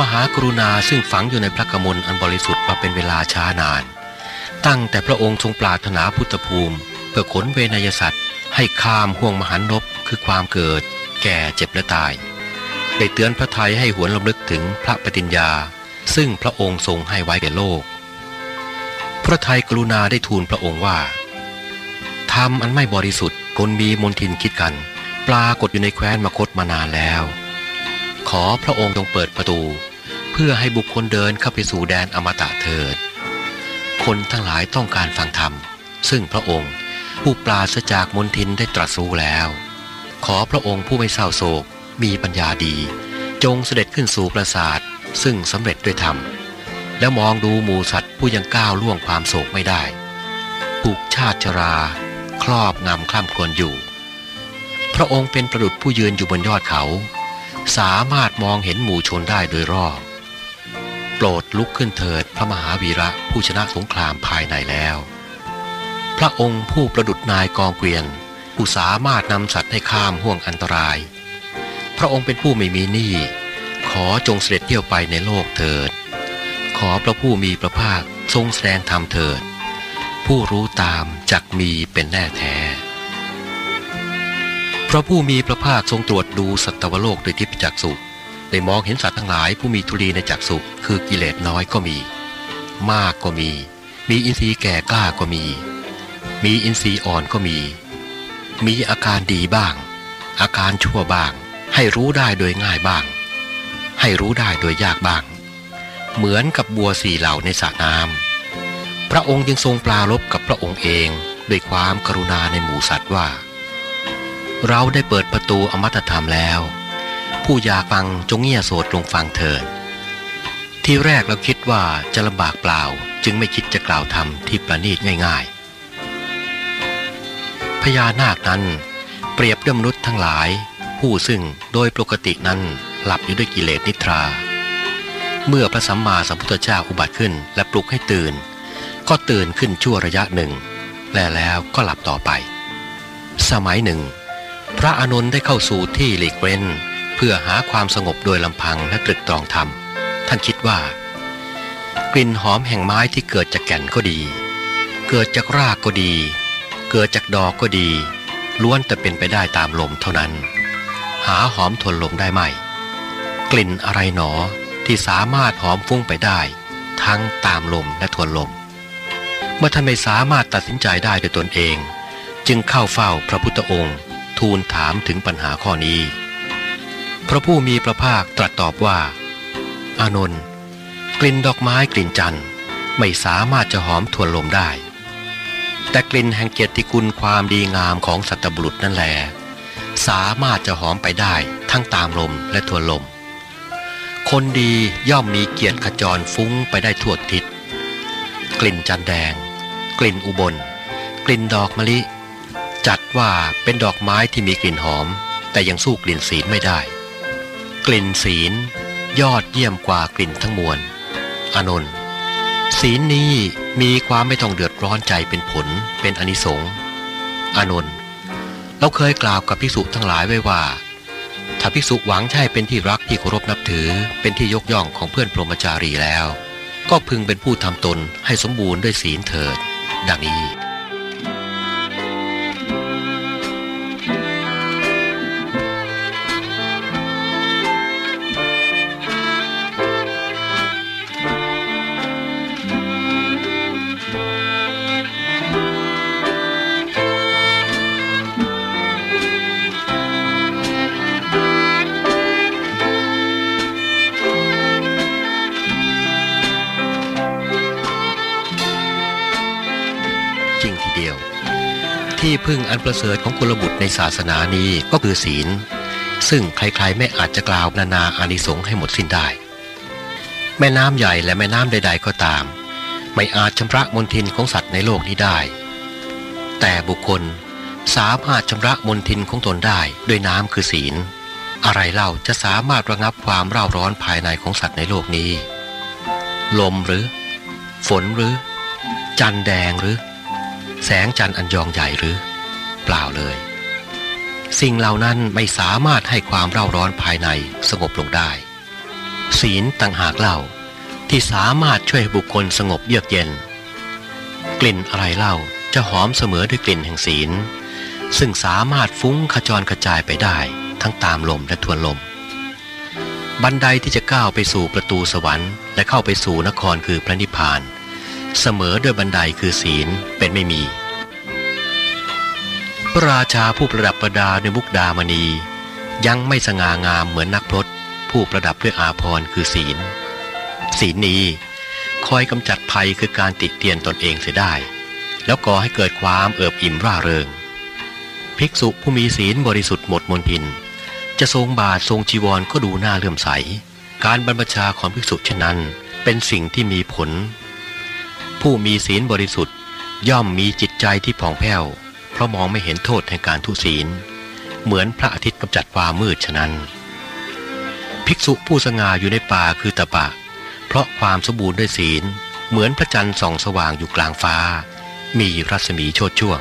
มหากรุณาซึ่งฝังอยู่ในพระกมลอันบริสุทธิ์มาเป็นเวลาช้านาน ตั้งแต่พระองค์ทรงปรารถนาพุทธภูมิ เพื่อขนเวนยสัตว์ ให้ข้ามห่วงมหันนบคือความเกิด แก่เจ็บและตาย ได้เตือนพระไทยให้หวนลำลึกถึงพระปฏิญญา ซึ่งพระองค์ทรงให้ไว้แก่โลก พระไทยกรุณาได้ทูลพระองค์ว่าธรรมอันไม่บริสุทธิ์คนมีมนทินคิดกัน ปรากฏอยู่ในแคว้นมคตมานานแล้ว ขอพระองค์จงเปิดประตู เพื่อให้บุคคลเดินเข้าไปสู่แดนอมตะเถิด คนทั้งหลายต้องการฟังธรรม ซึ่งพระองค์ผู้ปราศจากมนทินได้ตรัสรู้แล้ว ขอพระองค์ผู้ไม่เศร้าโศกมีปัญญาดี จงเสด็จขึ้นสู่ปราสาทซึ่งสำเร็จด้วยธรรม แล้วมองดูหมูสัตว์ผู้ยังก้าวล่วงความโศกไม่ได้ผูกชาติชรา ครอบงำคล่ำครวญอยู่ พระองค์เป็นประดุจผู้ยืนอยู่บนยอดเขา สามารถมองเห็นหมู่ชนได้โดยรอบ โปรดลุกขึ้นเถิดพระมหาวีระผู้ชนะสงครามภายในแล้ว พระองค์ผู้ประดุจนายกองเกวียนผู้สามารถนำสัตว์ให้ข้ามห่วงอันตราย พระองค์เป็นผู้ไม่มีหนี้ขอจงเสด็จเที่ยวไปในโลกเถิด ขอพระผู้มีพระภาคทรงแสดงธรรมเถิด ผู้รู้ตามจักมีเป็นแน่แท้ พระผู้มีพระภาคทรงตรวจดูสัตวโลกโดยทิพยจักษุได้มองเห็นสัตว์ทั้งหลายผู้มีทุลีในจักษุคือกิเลสน้อยก็มี มากก็มี มีอินทรีย์แก่กล้าก็มี มีอินทรีย์อ่อนก็มี มีอาการดีบ้าง อาการชั่วบ้าง ให้รู้ได้โดยง่ายบ้าง ให้รู้ได้โดยยากบ้าง เหมือนกับบัวสี่เหล่าในสระน้ำพระองค์จึงทรงปลารบกับพระองค์เองด้วยความกรุณาในหมู่สัตว์ว่า เราได้เปิดประตูอมตะธรรมแล้ว ผู้อยากฟังจงเงี่ยโสดลงฟังเถิด ที่แรกเราคิดว่าจะลำบากเปล่าจึงไม่คิดจะกล่าวธรรมที่ประณีตง่ายๆ พญานาคนั้นเปรียบด้วยมนุษย์ทั้งหลาย ผู้ซึ่งโดยปกตินั้นหลับอยู่ด้วยกิเลสนิทรา เมื่อพระสัมมาสัมพุทธเจ้าอุบัติขึ้นและปลุกให้ตื่น ก็ตื่นขึ้นชั่วระยะหนึ่ง และแล้วก็หลับต่อไป สมัยหนึ่ง พระอานนท์ได้เข้าสู่ที่หลีกเว้น เพื่อหาความสงบโดยลำพังและตรึกตรองธรรม ท่านคิดว่า กลิ่นหอมแห่งไม้ที่เกิดจากแก่นก็ดี เกิดจากรากก็ดี เกิดจากดอกก็ดี ล้วนแต่เป็นไปได้ตามลมเท่านั้น หาหอมทนลมได้ไหม กลิ่นอะไรหนอที่สามารถหอมฟุ้งไปได้ ทั้งตามลมและทวนลม เมื่อท่านไม่สามารถตัดสินใจได้ด้วยตนเอง จึงเข้าเฝ้าพระพุทธองค์ ทูลถามถึงปัญหาข้อนี้ พระผู้มีพระภาคตรัสตอบว่า อานนท์กลิ่นดอกไม้กลิ่นจันทร์ไม่สามารถจะหอมทวนลมได้ แต่กลิ่นแห่งเกียรติคุณความดีงามของสัตบุรุษนั่นแหละสามารถจะหอมไปได้ทั้งตามลมและทวนลม คนดีย่อมมีเกียรติขจรฟุ้งไปได้ทั่วทิศ กลิ่นจันแดง กลิ่นอุบล กลิ่นดอกมะลิ จัดว่าเป็นดอกไม้ที่มีกลิ่นหอม แต่ยังสู้กลิ่นศีลไม่ได้ กลิ่นศีล ยอดเยี่ยมกว่ากลิ่นทั้งมวลอานนท์ศีลนี้มีความไม่ต้องเดือดร้อนใจเป็นผลเป็นอนิสงส์อานนท์เราเคยกล่าวกับภิกษุทั้งหลายไว้ว่า ถ้าภิกษุหวังให้เป็นที่รักที่เคารพนับถือเป็นที่ยกย่องของเพื่อนพรหมจารีแล้ว ก็พึงเป็นผู้ทำตนให้สมบูรณ์ด้วยศีลเถิด ดังนี้ พึ่งอันประเสริฐของกุลบุตรในศาสนานี้ก็คือศีล ซึ่งใครๆไม่อาจจะกล่าวนานาอานิสงส์ให้หมดสิ้นได้ แม่น้ำใหญ่และแม่น้ำใด ๆ ก็ตาม ไม่อาจชำระมลทินของสัตว์ในโลกนี้ได้ แต่บุคคลสามารถชำระมลทินของตนได้ด้วยน้ำคือศีล อะไรเล่าจะสามารถระงับความเร่าร้อนภายในของสัตว์ในโลกนี้ ลมหรือ ฝนหรือ จันแดงหรือ แสงจันทร์อันยองใหญ่หรือ เปล่าเลย สิ่งเหล่านั้นไม่สามารถให้ความเร่าร้อนภายในสงบลงได้ ศีลต่างหากเล่าที่สามารถช่วยบุคคลสงบเยือกเย็น กลิ่นอะไรเล่าจะหอมเสมอด้วยกลิ่นแห่งศีล ซึ่งสามารถฟุ้งขจรกระจายไปได้ทั้งตามลมและทวนลม บันไดที่จะก้าวไปสู่ประตูสวรรค์ และเข้าไปสู่นครคือพระนิพพาน เสมอด้วยบันไดคือศีลเป็นไม่มี พระราชาผู้ประดับประดาด้วยมุกดามณี ยังไม่สง่างามเหมือนนักพรตผู้ประดับด้วยอาภรณ์คือศีล ศีลนี้คอยกำจัดภัยคือการติเตียนตนเองเสียได้ แล้วก่อให้เกิดความเอิบอิ่มร่าเริง ภิกษุผู้มีศีลบริสุทธิ์หมดมนทิน จะทรงบาททรงจีวรก็ดูน่าเลื่อมใส การบรรพชาของภิกษุเช่นนั้น เป็นสิ่งที่มีผล ผู้มีศีลบริสุทธิ์ย่อมมีจิตใจที่ผ่องแผ้ว เพราะมองไม่เห็นโทษแห่งการทุศีล เหมือนพระอาทิตย์กำจัดความมืดฉะนั้น ภิกษุผู้สง่าอยู่ในป่าคือตะปะ เพราะความสมบูรณ์ด้วยศีล เหมือนพระจันทร์ส่องสว่างอยู่กลางฟ้า มีรัศมีโชดช่วง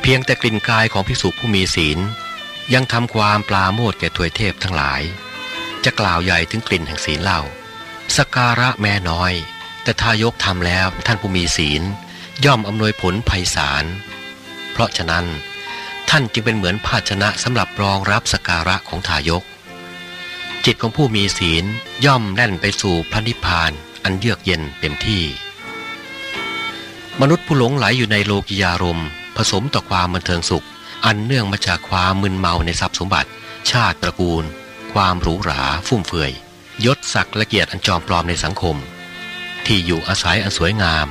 เพียงแต่กลิ่นกายของภิกษุผู้มีศีล ยังทำความปลาโมดแก่ถวยเทพทั้งหลาย จะกล่าวใหญ่ถึงกลิ่นแห่งศีลเล่าสการะแม่น้อย แต่ทายกทำแล้วท่านผู้มีศีล ย่อมอำนวยผลภัยสาร เพราะฉะนั้นท่านจึงเป็นเหมือนภาชนะสำหรับรองรับสการะของทายก จิตของผู้มีศีลย่อมแน่นไปสู่พระนิพพานอันเยือกเย็นเต็มที่ มนุษย์ผู้หลงไหลอยู่ในโลกิยารมผสมต่อความบันเทิงสุข อันเนื่องมาจากความมึนเมาในทรัพย์สมบัติ ชาติตระกูล ความหรูหราฟุ่มเฟือยยศศักดิ์และเกียรติอันจอมปลอมในสังคม ที่อยู่อาศัยอันสวยงาม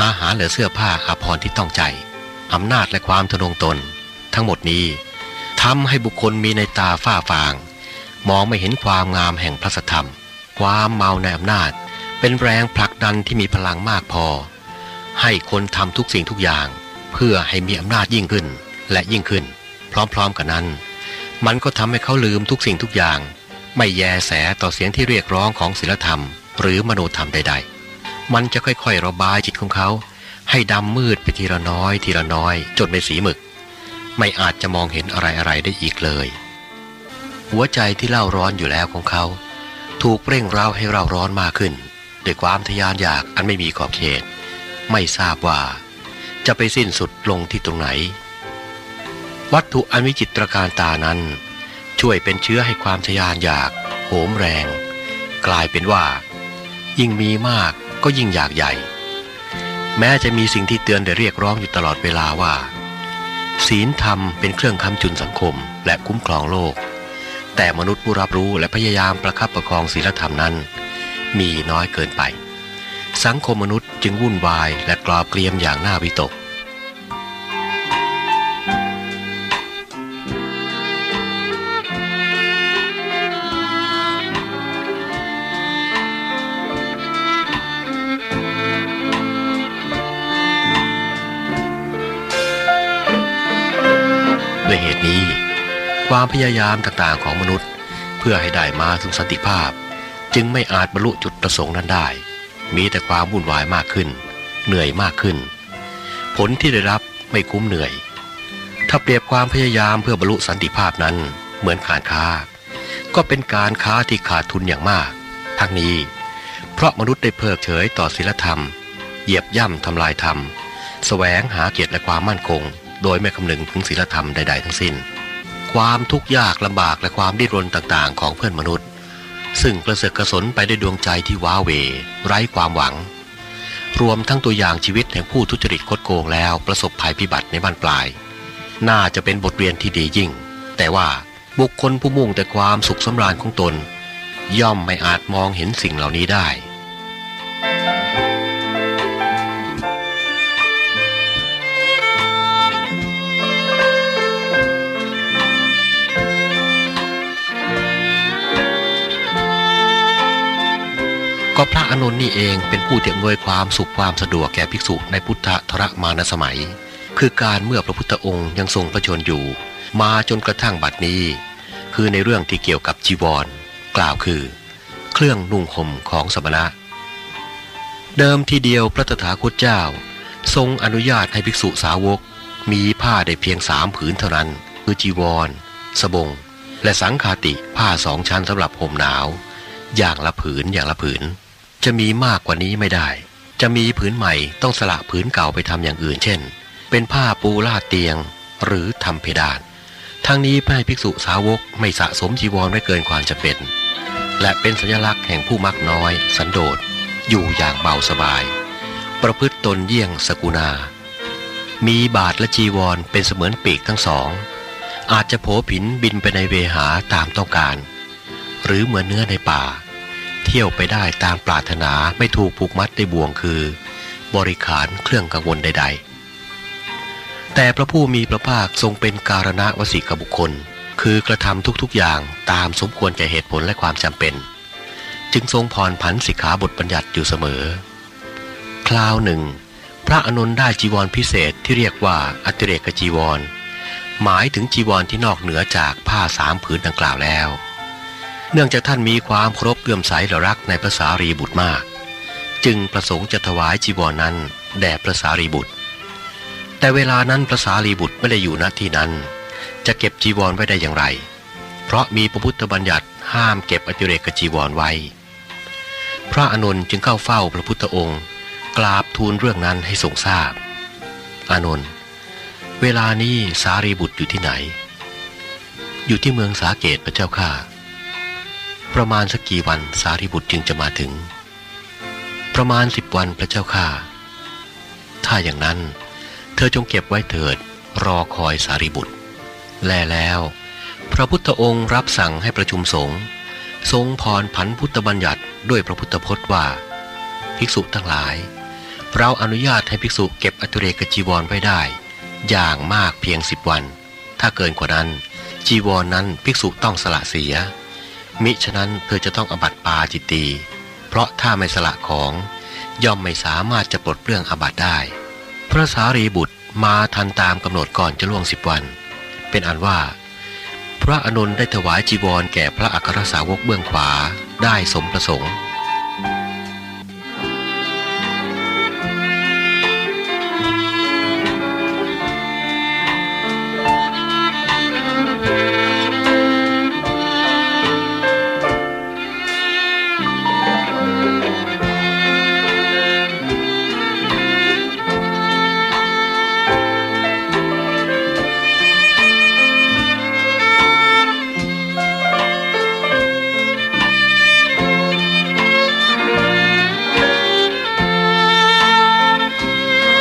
อาหารเหลือเสื้อผ้าอาภรณ์ที่ต้องใจ อำนาจและความทะนงตน ทั้งหมดนี้ทำให้บุคคลมีในตาฝ้าฟาง มองไม่เห็นความงามแห่งพระสธรรม ความเมาในอำนาจ เป็นแรงผลักดันที่มีพลังมากพอ ให้คนทำทุกสิ่งทุกอย่าง เพื่อให้มีอำนาจยิ่งขึ้นและยิ่งขึ้น พร้อมๆกันนั้น มันก็ทำให้เขาลืมทุกสิ่งทุกอย่าง ไม่แยแสต่อเสียงที่เรียกร้องของศีลธรรม หรือมโนธรรมใด ๆ มันจะค่อยๆระบายจิตของเขา ให้ดำมืดไปทีละน้อย ทีละน้อย จนเป็นสีหมึก ไม่อาจจะมองเห็นอะไรๆได้อีกเลย หัวใจที่เล่าร้อนอยู่แล้วของเขา ถูกเร่งเร้าให้เร่าร้อนมากขึ้นด้วยความทยานอยากอันไม่มีขอบเขต ไม่ทราบว่า จะไปสิ้นสุดลงที่ตรงไหน วัตถุอันวิจิตรการตานั้น ช่วยเป็นเชื้อให้ความทยานอยาก โหมแรง กลายเป็นว่า ยิ่งมีมากก็ยิ่งอยากใหญ่ แม้จะมีสิ่งที่เตือนและเรียกร้องอยู่ตลอดเวลาว่า ศีลธรรมเป็นเครื่องค้ำจุนสังคมและคุ้มครองโลก แต่มนุษย์ผู้รับรู้และพยายามประคับประคองศีลธรรมนั้น มีน้อยเกินไป สังคมมนุษย์จึงวุ่นวายและกรอบเกลียมอย่างน่าวิตก ด้วยเหตุนี้ ความพยายามต่างๆของมนุษย์ เพื่อให้ได้มาถึงสันติภาพ จึงไม่อาจบรรลุจุดประสงค์นั้นได้ มีแต่ความวุ่นวายมากขึ้น เหนื่อยมากขึ้น ผลที่ได้รับไม่คุ้มเหนื่อย ถ้าเปรียบความพยายามเพื่อบรรลุสันติภาพนั้นเหมือนการค้า ก็เป็นการค้าที่ขาดทุนอย่างมาก ทั้งนี้ เพราะมนุษย์ได้เพิกเฉยต่อศีลธรรม เหยียบย่ำทำลายธรรมแสวงหาเกียรติและความมั่นคง โดยไม่คำนึงถึงศีลธรรมใด ๆ ทั้งสิ้น ความทุกข์ยากลำบากและความดิ้นรนต่างๆ ของเพื่อนมนุษย์ ซึ่งกระเสือกกระสนไปด้วยดวงใจที่ว้าเว ไร้ความหวัง รวมทั้งตัวอย่างชีวิตแห่งผู้ทุจริตคดโกงแล้วประสบภัยพิบัติในบ้านปลาย น่าจะเป็นบทเรียนที่ดียิ่ง แต่ว่าบุคคลผู้มุ่งแต่ความสุขสำราญของตน ย่อมไม่อาจมองเห็นสิ่งเหล่านี้ได้ ก็พระอนุนนี่เองเป็นผู้ที่อำนวยความสุขความสะดวกแก่ภิกษุในพุทธทรมานสมัย คือการเมื่อพระพุทธองค์ยังทรงพระชนอยู่ มาจนกระทั่งบัดนี้ คือในเรื่องที่เกี่ยวกับจีวร กล่าวคือ เครื่องนุ่งห่มของสมณะ เดิมทีเดียวพระตถาคตเจ้า ทรงอนุญาตให้ภิกษุสาวก มีผ้าได้เพียงสามผืนเท่านั้น คือจีวร สบง และสังคาติผ้าสองชั้นสำหรับห่มหนาว อย่างละผืนอย่างละผืน จะมีมากกว่านี้ไม่ได้ จะมีผืนใหม่ต้องสละผืนเก่าไปทำอย่างอื่น เช่น เป็นผ้าปูลาดเตียง หรือทำเพดาน ทั้งนี้เพื่อให้ภิกษุสาวกไม่สะสมจีวรไว้เกินความจำเป็น และเป็นสัญลักษณ์แห่งผู้มักน้อย สันโดษ อยู่อย่างเบาสบาย ประพฤติตนเยี่ยงสกุณา มีบาทและจีวรเป็นเสมือนปีกทั้งสอง อาจจะโผผินบินไปในเวหาตามต้องการ หรือเหมือนเนื้อในป่า ที่ยวไปได้ตามปรารถนาไม่ถูกผูกมัดในบ่วงคือ บริขารเครื่องกังวลใด ๆ แต่พระผู้มีพระภาคทรงเป็นการณะวสิกบุคคล คือกระทำทุกๆอย่างตามสมควรแก่เหตุผลและความจำเป็น จึงทรงผ่อนผันสิกขาบทบัญญัติอยู่เสมอ คราวหนึ่ง พระอนุนได้จีวรพิเศษที่เรียกว่าอัติเรกจีวร หมายถึงจีวรที่นอกเหนือจากผ้าสามผืนดังกล่าวแล้ว เนื่องจากท่านมีความเคารพเลื่อมใสและรักในพระสารีบุตรมาก จึงประสงค์จะถวายจีวรนนั้นแด่พระสารีบุตร แต่เวลานั้นพระสารีบุตรไม่ได้อยู่ณที่นั้น จะเก็บจีวรไว้ได้อย่างไร เพราะมีพระพุทธบัญญัติห้ามเก็บอติเรกจีวรไว้ พระอานนจึงเข้าเฝ้าพระพุทธองค์ กราบทูลเรื่องนั้นให้ทรงทราบอานนท์เวลานี้สารีบุตรอยู่ที่ไหน อยู่ที่เมืองสาเกตพระเจ้าข้า ประมาณสักกี่วันสารีบุตรจึงจะมาถึง ประมาณสิบวันพระเจ้าข้าถ้าอย่างนั้น เธอจงเก็บไว้เถิด รอคอยสารีบุตร แลแล้ว พระพุทธองค์รับสั่งให้ประชุมสงฆ์ทรงพรผันพุทธบัญญัติด้วยพระพุทธพจน์ว่า ภิกษุทั้งหลาย เราอนุญาตให้ภิกษุเก็บอตุเรกจีวรไว้ได้ อย่างมากเพียงสิบวัน ถ้าเกินกว่านั้น จีวรนนั้นภิกษุต้องสละเสีย มิฉะนั้นเธอจะต้องอบัตปาจิตตี เพราะถ้าไม่สละของ ย่อมไม่สามารถจะปลดเปลื้องอบัตได้ พระสารีบุตรมาทันตามกำหนดก่อนจะล่วงสิบวัน เป็นอันว่า พระอนุนได้ถวายจีวรแก่พระอัครสาวกเบื้องขวาได้สมประสงค์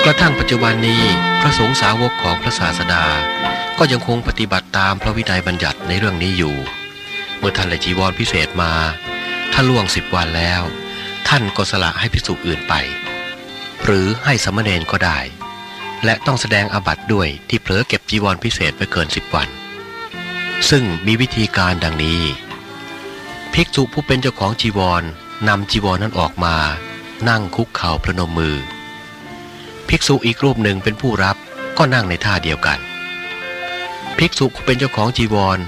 กระทั่งปัจจุบันนี้พระสงฆ์สาวกของพระศาสดา ก็ยังคงปฏิบัติตามพระวินัยบัญญัติในเรื่องนี้อยู่ เมื่อท่านได้จีวรพิเศษมา ถ้าล่วงสิบวันแล้ว ท่านก็สละให้พิสุอื่นไป หรือให้สมณเณรก็ได้ และต้องแสดงอาบัติด้วยที่เผลอเก็บจีวรพิเศษไว้เกินสิบวัน ซึ่งมีวิธีการดังนี้ ภิกษุผู้เป็นเจ้าของจีวรนำจีวรนนั้นออกมา นั่งคุกเข่าประนมมือ ภิกษุอีกรูปหนึ่งเป็นผู้รับก็นั่งในท่าเดียวกัน ภิกษุเป็นเจ้าของจีวร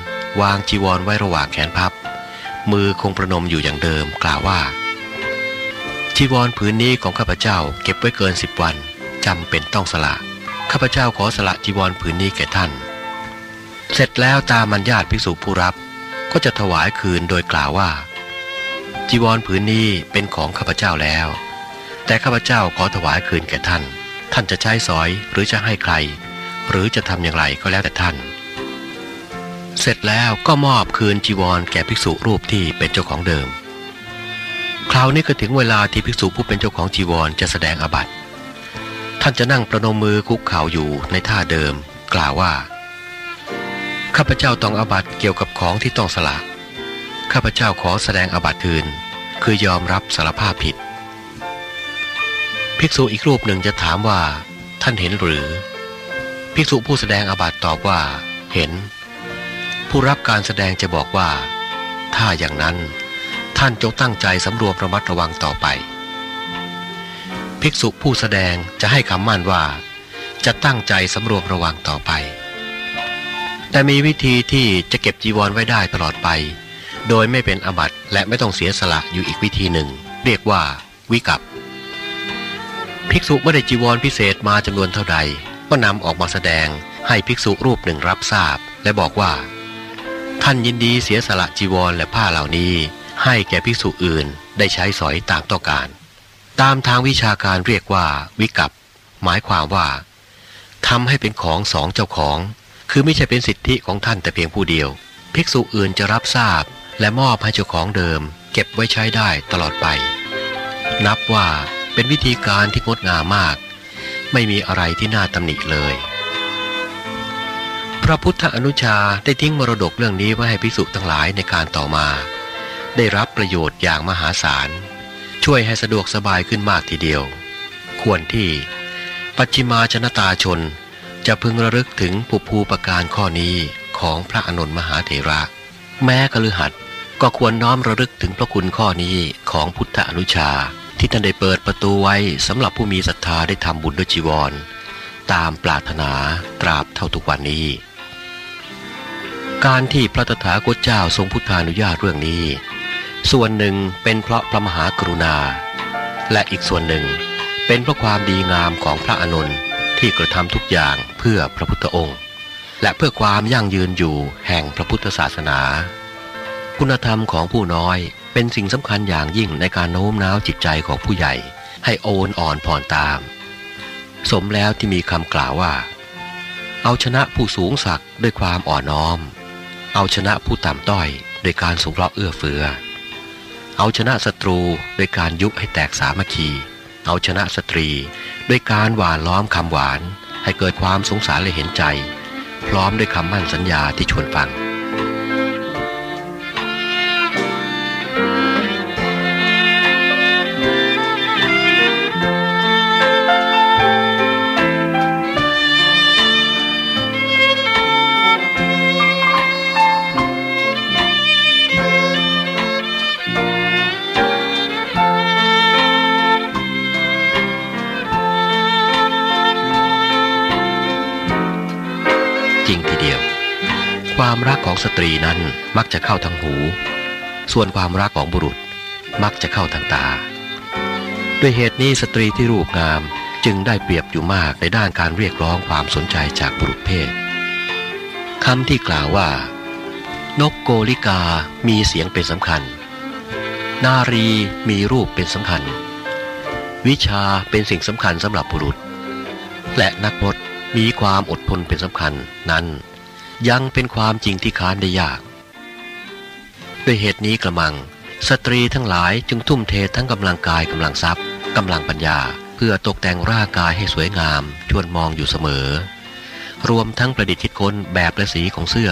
วางจีวรไว้ระหว่างแขนพับ มือคงประนมอยู่อย่างเดิมกล่าวว่า จีวรผืนนี้ของข้าพเจ้าเก็บไว้เกินสิบวันจำเป็นต้องสละ ข้าพเจ้าขอสละจีวรผืนนี้แก่ท่าน เสร็จแล้วตามมัญญาติภิกษุผู้รับ ก็จะถวายคืนโดยกล่าวว่า จีวรผืนนี้เป็นของข้าพเจ้าแล้ว แต่ข้าพเจ้าขอถวายคืนแก่ท่าน ท่านจะใช้สอยหรือจะให้ใคร หรือจะทำอย่างไรก็แล้วแต่ท่าน เสร็จแล้วก็มอบคืนจีวรแก่ภิกษุรูปที่เป็นเจ้าของเดิม คราวนี้ก็ถึงเวลาที่ภิกษุผู้เป็นเจ้าของจีวรจะแสดงอบัติ ท่านจะนั่งประนมมือคุกเข่าอยู่ในท่าเดิม กล่าวว่าข้าพเจ้าต้องอบัติเกี่ยวกับของที่ต้องสละข้าพเจ้าขอแสดงอบัติคืน คือยอมรับสารภาพผิด ภิกษุอีกรูปหนึ่งจะถามว่า ท่านเห็นหรือ ภิกษุผู้แสดงอาบัติตอบว่า เห็น ผู้รับการแสดงจะบอกว่า ถ้าอย่างนั้น ท่านจงตั้งใจสำรวมระมัดระวังต่อไป ภิกษุผู้แสดงจะให้คำมั่นว่า จะตั้งใจสำรวมระวังต่อไป แต่มีวิธีที่จะเก็บจีวรไว้ได้ตลอดไป โดยไม่เป็นอบัติและไม่ต้องเสียสละอยู่อีกวิธีหนึ่ง เรียกว่า วิกัป ภิกษุไม่ได้จีวรพิเศษมาจำนวนเท่าใด ก็นำออกมาแสดงให้ภิกษุรูปหนึ่งรับทราบ และบอกว่า ท่านยินดีเสียสละจีวรและผ้าเหล่านี้ ให้แก่ภิกษุอื่นได้ใช้สอยตามต้องการ ตามทางวิชาการเรียกว่าวิกัปหมายความว่าทำให้เป็นของสองเจ้าของ คือไม่ใช่เป็นสิทธิของท่านแต่เพียงผู้เดียว ภิกษุอื่นจะรับทราบ และมอบให้เจ้าของเดิม เก็บไว้ใช้ได้ตลอดไป นับว่า เป็นวิธีการที่งดงามมาก ไม่มีอะไรที่น่าตำหนิเลย พระพุทธอนุชาได้ทิ้งมรดกเรื่องนี้ไว้ให้ภิกษุทั้งหลายในการต่อมา ได้รับประโยชน์อย่างมหาศาล ช่วยให้สะดวกสบายขึ้นมากทีเดียว ควรที่ ปัจจิมาชนตาชนจะพึงระลึกถึงปุภูประการข้อนี้ของพระอนุนมหาเถระ แม้กลือหัดก็ควรน้อมระลึกถึงพระคุณข้อนี้ของพุทธอนุชา ที่ท่านได้เปิดประตูไว้สำหรับผู้มีศรัทธาได้ทำบุญด้วยจีวร ตามปรารถนาตราบเท่าทุกวันนี้ การที่พระตถาคตเจ้าทรงพุทธานุญาตเรื่องนี้ ส่วนหนึ่งเป็นเพราะพระมหากรุณา และอีกส่วนหนึ่งเป็นเพราะความดีงามของพระอานนที่กระทำทุกอย่างเพื่อพระพุทธองค์ และเพื่อความยั่งยืนอยู่แห่งพระพุทธศาสนา คุณธรรมของผู้น้อย เป็นสิ่งสำคัญอย่างยิ่งในการโน้มน้าวจิตใจของผู้ใหญ่ ให้โอนอ่อนผ่อนตาม สมแล้วที่มีคำกล่าวว่า เอาชนะผู้สูงศักดิ์ด้วยความอ่อนน้อม เอาชนะผู้ต่ำต้อยโดยการสงเคราะห์เอื้อเฟื้อ เอาชนะศัตรูโดยการยุให้แตกสามัคคี เอาชนะสตรีด้วยการหวานล้อมคำหวาน ให้เกิดความสงสารและเห็นใจ พร้อมด้วยคำมั่นสัญญาที่ชวนฟัง ความรักของสตรีนั้นมักจะเข้าทางหู ส่วนความรักของบุรุษมักจะเข้าทางตา ด้วยเหตุนี้สตรีที่รูปงามจึงได้เปรียบอยู่มากในด้านการเรียกร้องความสนใจจากบุรุษเพศคำที่กล่าวว่า นกโกลิกามีเสียงเป็นสำคัญ นารีมีรูปเป็นสำคัญ วิชาเป็นสิ่งสำคัญสำหรับบุรุษ และนักพจน์มีความอดทนเป็นสำคัญนั้น ยังเป็นความจริงที่ค้านได้ยาก ด้วยเหตุนี้กระมัง สตรีทั้งหลายจึงทุ่มเททั้งกำลังกายกำลังทรัพย์กำลังปัญญา เพื่อตกแต่งร่างกายให้สวยงาม ชวนมองอยู่เสมอ รวมทั้งประดิษฐ์คิดค้นแบบและสีของเสื้อ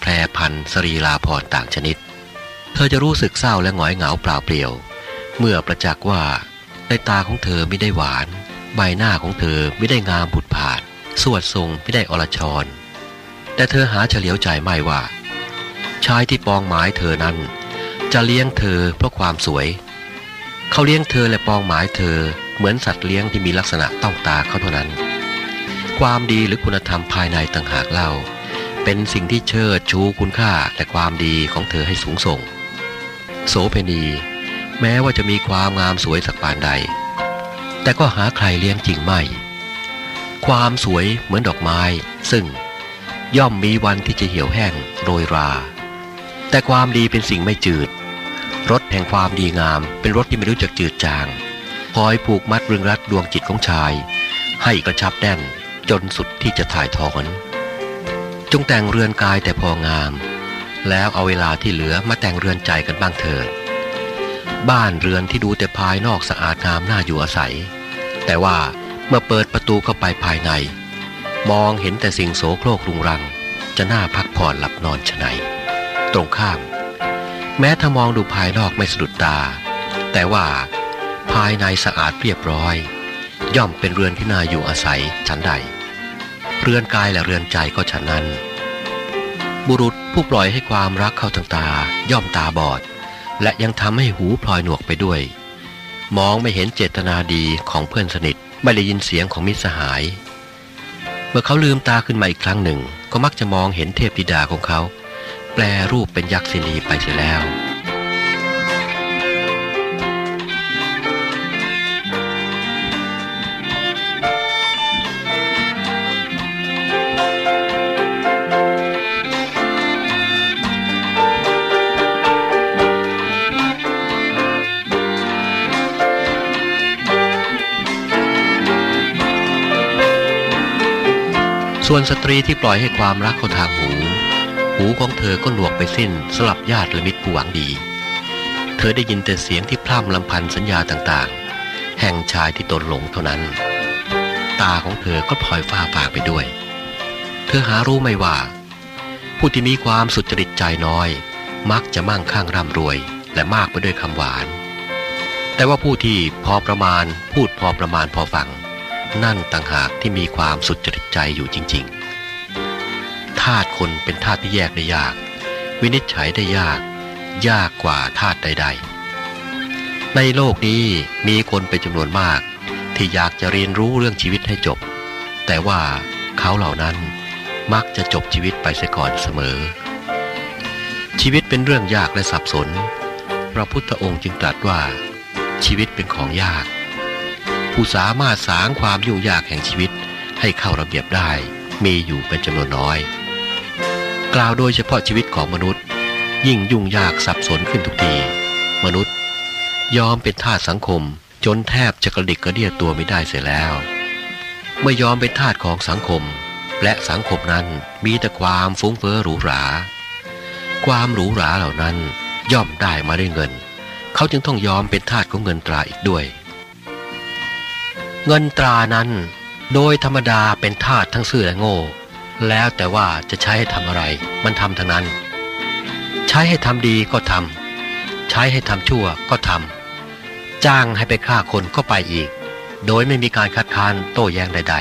แพรพันสรีลาพรต่างชนิด เธอจะรู้สึกเศร้าและหงอยเหงาเปล่าเปลี่ยว เมื่อประจักษ์ว่าในตาของเธอไม่ได้หวาน ใบหน้าของเธอไม่ได้งามบุดผาด สวดทรงไม่ได้อรชร แต่เธอหาเฉลียวใจไม่ว่า ชายที่ปองหมายเธอนั้น จะเลี้ยงเธอเพราะความสวย เขาเลี้ยงเธอและปองหมายเธอเหมือนสัตว์เลี้ยงที่มีลักษณะต้องตาเขาเท่านั้น ความดีหรือคุณธรรมภายในต่างหากเล่า เป็นสิ่งที่เชิดชูคุณค่าและความดีของเธอให้สูงส่ง โสเพณี แม้ว่าจะมีความงามสวยสักปานใด แต่ก็หาใครเลี้ยงจริงไม่ ความสวยเหมือนดอกไม้ ซึ่ง ย่อมมีวันที่จะเหี่ยวแห้งโรยรา แต่ความดีเป็นสิ่งไม่จืดรถแห่งความดีงามเป็นรถที่ไม่รู้จักจืดจาง คอยผูกมัดรึงรัดดวงจิตของชาย ให้กระชับแน่นจนสุดที่จะถ่ายถอน จงแต่งเรือนกายแต่พองาม แล้วเอาเวลาที่เหลือมาแต่งเรือนใจกันบ้างเถิด บ้านเรือนที่ดูแต่ภายนอกสะอาดงามน่าอยู่อาศัย แต่ว่าเมื่อเปิดประตูเข้าไปภายใน มองเห็นแต่สิ่งโสโครกรุงรัง จะน่าพักผ่อนหลับนอนชไหนตรงข้าม แม้ถ้ามองดูภายนอกไม่สะดุดตา แต่ว่าภายในสะอาดเรียบร้อย ย่อมเป็นเรือนที่น่าอยู่อาศัยชั้นใด เรือนกายและเรือนใจก็ฉะนั้น บุรุษผู้ปล่อยให้ความรักเข้าทางตา ย่อมตาบอด และยังทำให้หูพลอยหนวกไปด้วย มองไม่เห็นเจตนาดีของเพื่อนสนิทไม่ได้ยินเสียงของมิตรสหาย เมื่อเขาลืมตาขึ้นมาอีกครั้งหนึ่ง ก็มักจะมองเห็นเทพธิดาของเขา แปลรูปเป็นยักษินีไปเสียแล้ว ส่วนสตรีที่ปล่อยให้ความรักเข้าทางหู หูของเธอก็หนวกไปสิ้นสลับญาติและมิตรผู้หวังดี เธอได้ยินแต่เสียงที่พร่ำลำพันสัญญาต่างๆ แห่งชายที่ตนหลงเท่านั้น ตาของเธอก็พลอยฟ้าฟางไปด้วย เธอหารู้ไม่ว่า ผู้ที่มีความสุจริตใจน้อย มักจะมั่งคั่งร่ำรวย และมากไปด้วยคำหวาน แต่ว่าผู้ที่พอประมาณพูดพอประมาณพอฟัง นั่นต่างหากที่มีความสุดจริตใจอยู่จริง ๆ ธาตุคนเป็นธาตุที่แยกได้ยาก วินิจฉัยได้ยาก ยากกว่าธาตุใด ๆ ในโลกนี้มีคนเป็นจำนวนมาก ที่อยากจะเรียนรู้เรื่องชีวิตให้จบ แต่ว่าเขาเหล่านั้นมักจะจบชีวิตไปเสียก่อนเสมอ ชีวิตเป็นเรื่องยากและสับสน พระพุทธองค์จึงตรัสว่าชีวิตเป็นของยาก ผู้สามารถสางความยุ่งยากแห่งชีวิตให้เข้าระเบียบได้มีอยู่เป็นจำนวนน้อย กล่าวโดยเฉพาะชีวิตของมนุษย์ ยิ่งยุ่งยากสับสนขึ้นทุกที มนุษย์ ยอมเป็นทาสสังคม จนแทบจะกระดิกกระเดียตัวไม่ได้เสียแล้ว เมื่อยอมเป็นทาสของสังคม และสังคมนั้นมีแต่ความฟุ้งเฟ้อหรูหรา ความหรูหราเหล่านั้นย่อมได้มาด้วยเงิน เขาจึงต้องยอมเป็นทาสของเงินตราอีกด้วย เงินตรานั้น โดยธรรมดาเป็นทาสทั้งซื่อและโง่ แล้วแต่ว่าจะใช้ให้ทำอะไร มันทำทั้งนั้น ใช้ให้ทำดีก็ทำใช้ให้ทำชั่วก็ทำจ้างให้ไปฆ่าคนก็ไปอีก โดยไม่มีการคัดค้านโต้แย้งใด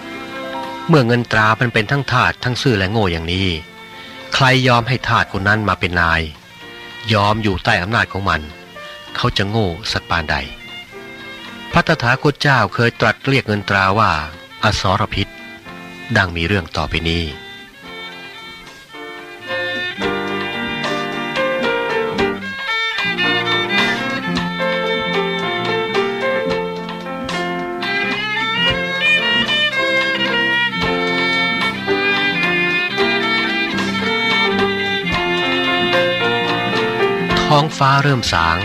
ๆ เมื่อเงินตรามันเป็นทั้งทาสทั้งซื่อและโง่อย่างนี้ ใครยอมให้ทาสคนนั้นมาเป็นนาย ยอมอยู่ใต้อำนาจของมัน เขาจะโง่สักปานใด พระตถาคตเจ้าเคยตรัสเรียกเงินตราว่า อสรพิษ ดังมีเรื่องต่อไปนี้ท้องฟ้าเริ่มสาง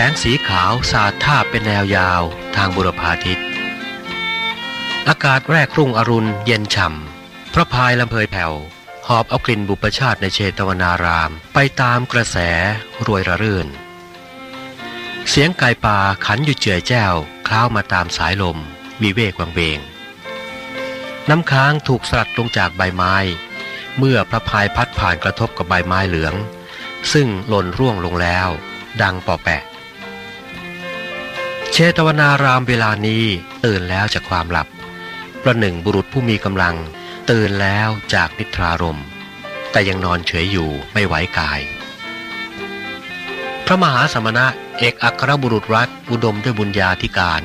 สงสีขาวสาดท่าเป็นแนวยาวทางบุรพาทิตย์อากาศแรกรุ่งอรุณเย็นฉ่ำพระพายลำเพยแผ่ว หอบเอากลิ่นบุปชาติในเชตวนาราม ไปตามกระแสรวยระรื่น เสียงไก่ป่าขันอยู่เจือยแจ้วคล้าวมาตามสายลมวิเวกวังเวง น้ำค้างถูกสลัดลงจากใบไม้ เมื่อพระพายพัดผ่านกระทบกับใบไม้เหลือง ซึ่งหล่นร่วงลงแล้ว ดังปอแปะ เชตวนารามเวลานี้ตื่นแล้วจากความหลับ ประหนึ่งบุรุษผู้มีกำลัง ตื่นแล้วจากนิทรารม แต่ยังนอนเฉยอยู่ไม่ไหวกาย พระมหาสมณะเอกอัครบุรุษรัฐอุดมด้วยบุญญาธิการ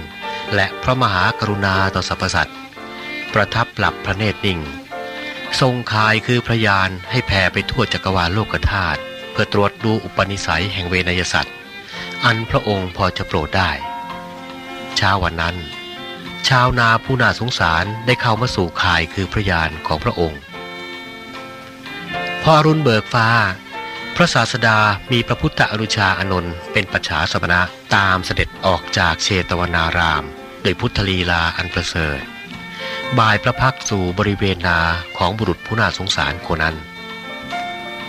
และพระมหากรุณาต่อสรรพสัตว์ประทับหลับพระเนตรนิ่ง ทรงคายคือพระยานให้แผ่ไปทั่วจักรวาลโลกธาตุเพื่อตรวจดูอุปนิสัยแห่งเวนยสัตว์อันพระองค์พอจะโปรดได้ เช้าวันนั้น ชาวนาผู้น่าสงสารได้เข้ามาสู่ข่ายคือพระยานของพระองค์พออรุณเบิกฟ้า พระศาสดามีพระพุทธอนุชาอนนท์เป็นปัจฉาสมณะตามเสด็จออกจากเชตวนารามโดยพุทธลีลาอันประเสริฐบ่ายพระพักสู่บริเวณนาของบุรุษผู้น่าสงสารคนนั้น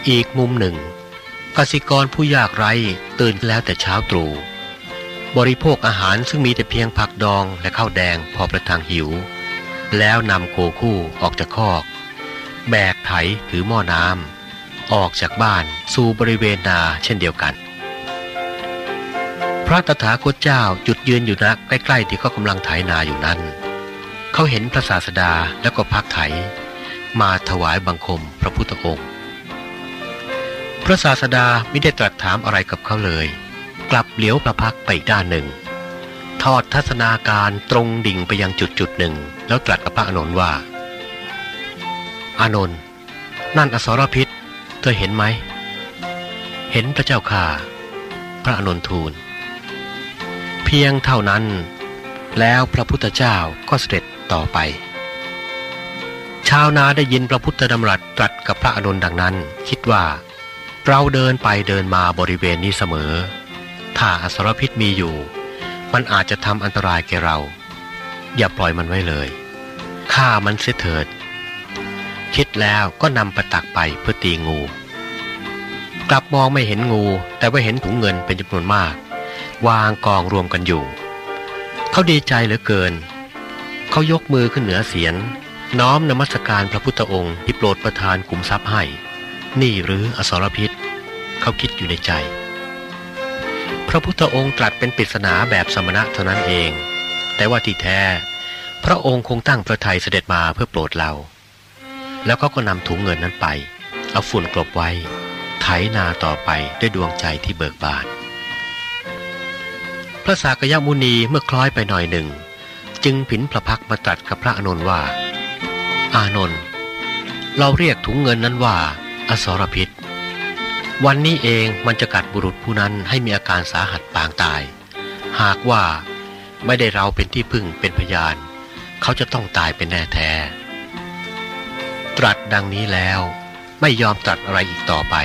อีกมุมหนึ่งกสิกรผู้ยากไร้ตื่นแล้วแต่เช้าตรู่ บริโภคอาหารซึ่งมีแต่เพียงผักดองและข้าวแดงพอประทังหิว แล้วนำโคคู่ออกจากคอก แบกไถถือหม้อน้ำออกจากบ้านสู่บริเวณนาเช่นเดียวกัน พระตถาคตเจ้าจุดยืนอยู่นะใกล้ๆที่เขากำลังไถนาอยู่นั้น เขาเห็นพระศาสดาแล้วก็พักไถ มาถวายบังคมพระพุทธองค์ พระศาสดาไม่ได้ตรัสถามอะไรกับเขาเลย กลับเหลียวประพักไปด้านหนึ่ง ทอดทัศนาการตรงดิ่งไปยังจุดจุดหนึ่ง แล้วตรัสกับพระอานนท์ว่า อานนท์นั่นอสรพิษ เธอเห็นไหม เห็นพระเจ้าค่ะ พระอานนท์ทูล เพียงเท่านั้น แล้วพระพุทธเจ้าก็เสด็จต่อไป ชาวนาได้ยินพระพุทธดำรัสตรัสกับพระอานนท์ดังนั้น คิดว่าเราเดินไปเดินมาบริเวณนี้เสมอ ถ้าอสรพิษมีอยู่ มันอาจจะทำอันตรายแก่เรา อย่าปล่อยมันไว้เลยฆ่ามันเสียเถิด คิดแล้วก็นำประตักไปเพื่อตีงู กลับมองไม่เห็นงู แต่ว่าเห็นถุงเงินเป็นจำนวนมาก วางกองรวมกันอยู่ เขาดีใจเหลือเกิน เขายกมือขึ้นเหนือเสียนน้อมนมัสการพระพุทธองค์ที่โปรดประทานขุมทรัพย์ให้ นี่หรืออสรพิษ เขาคิดอยู่ในใจ ระพุทธองค์ตรัสเป็นปริศนาแบบสมณะเท่านั้นเอง แต่ว่าที่แท้ พระองค์คงตั้งพระทัยเสด็จมาเพื่อโปรดเรา แล้วก็ก็นำถุงเงินนั้นไป เอาฝุ่นกลบไว้ ไถนาต่อไปด้วยดวงใจที่เบิกบานพระสากยมุนีเมื่อคล้อยไปหน่อยหนึ่ง จึงผินพระพักมาตรัสกับพระอานนท์ว่า อานนท์เราเรียกถุงเงินนั้นว่า อสรพิษ วันนี้เองมันจะกัดบุรุษผู้นั้นให้มีอาการสาหัสปางตาย หากว่าไม่ได้เราเป็นที่พึ่งเป็นพยาน เขาจะต้องตายเป็นแน่แท้ ตรัสดังนี้แล้วไม่ยอมตรัสอะไรอีกต่อไป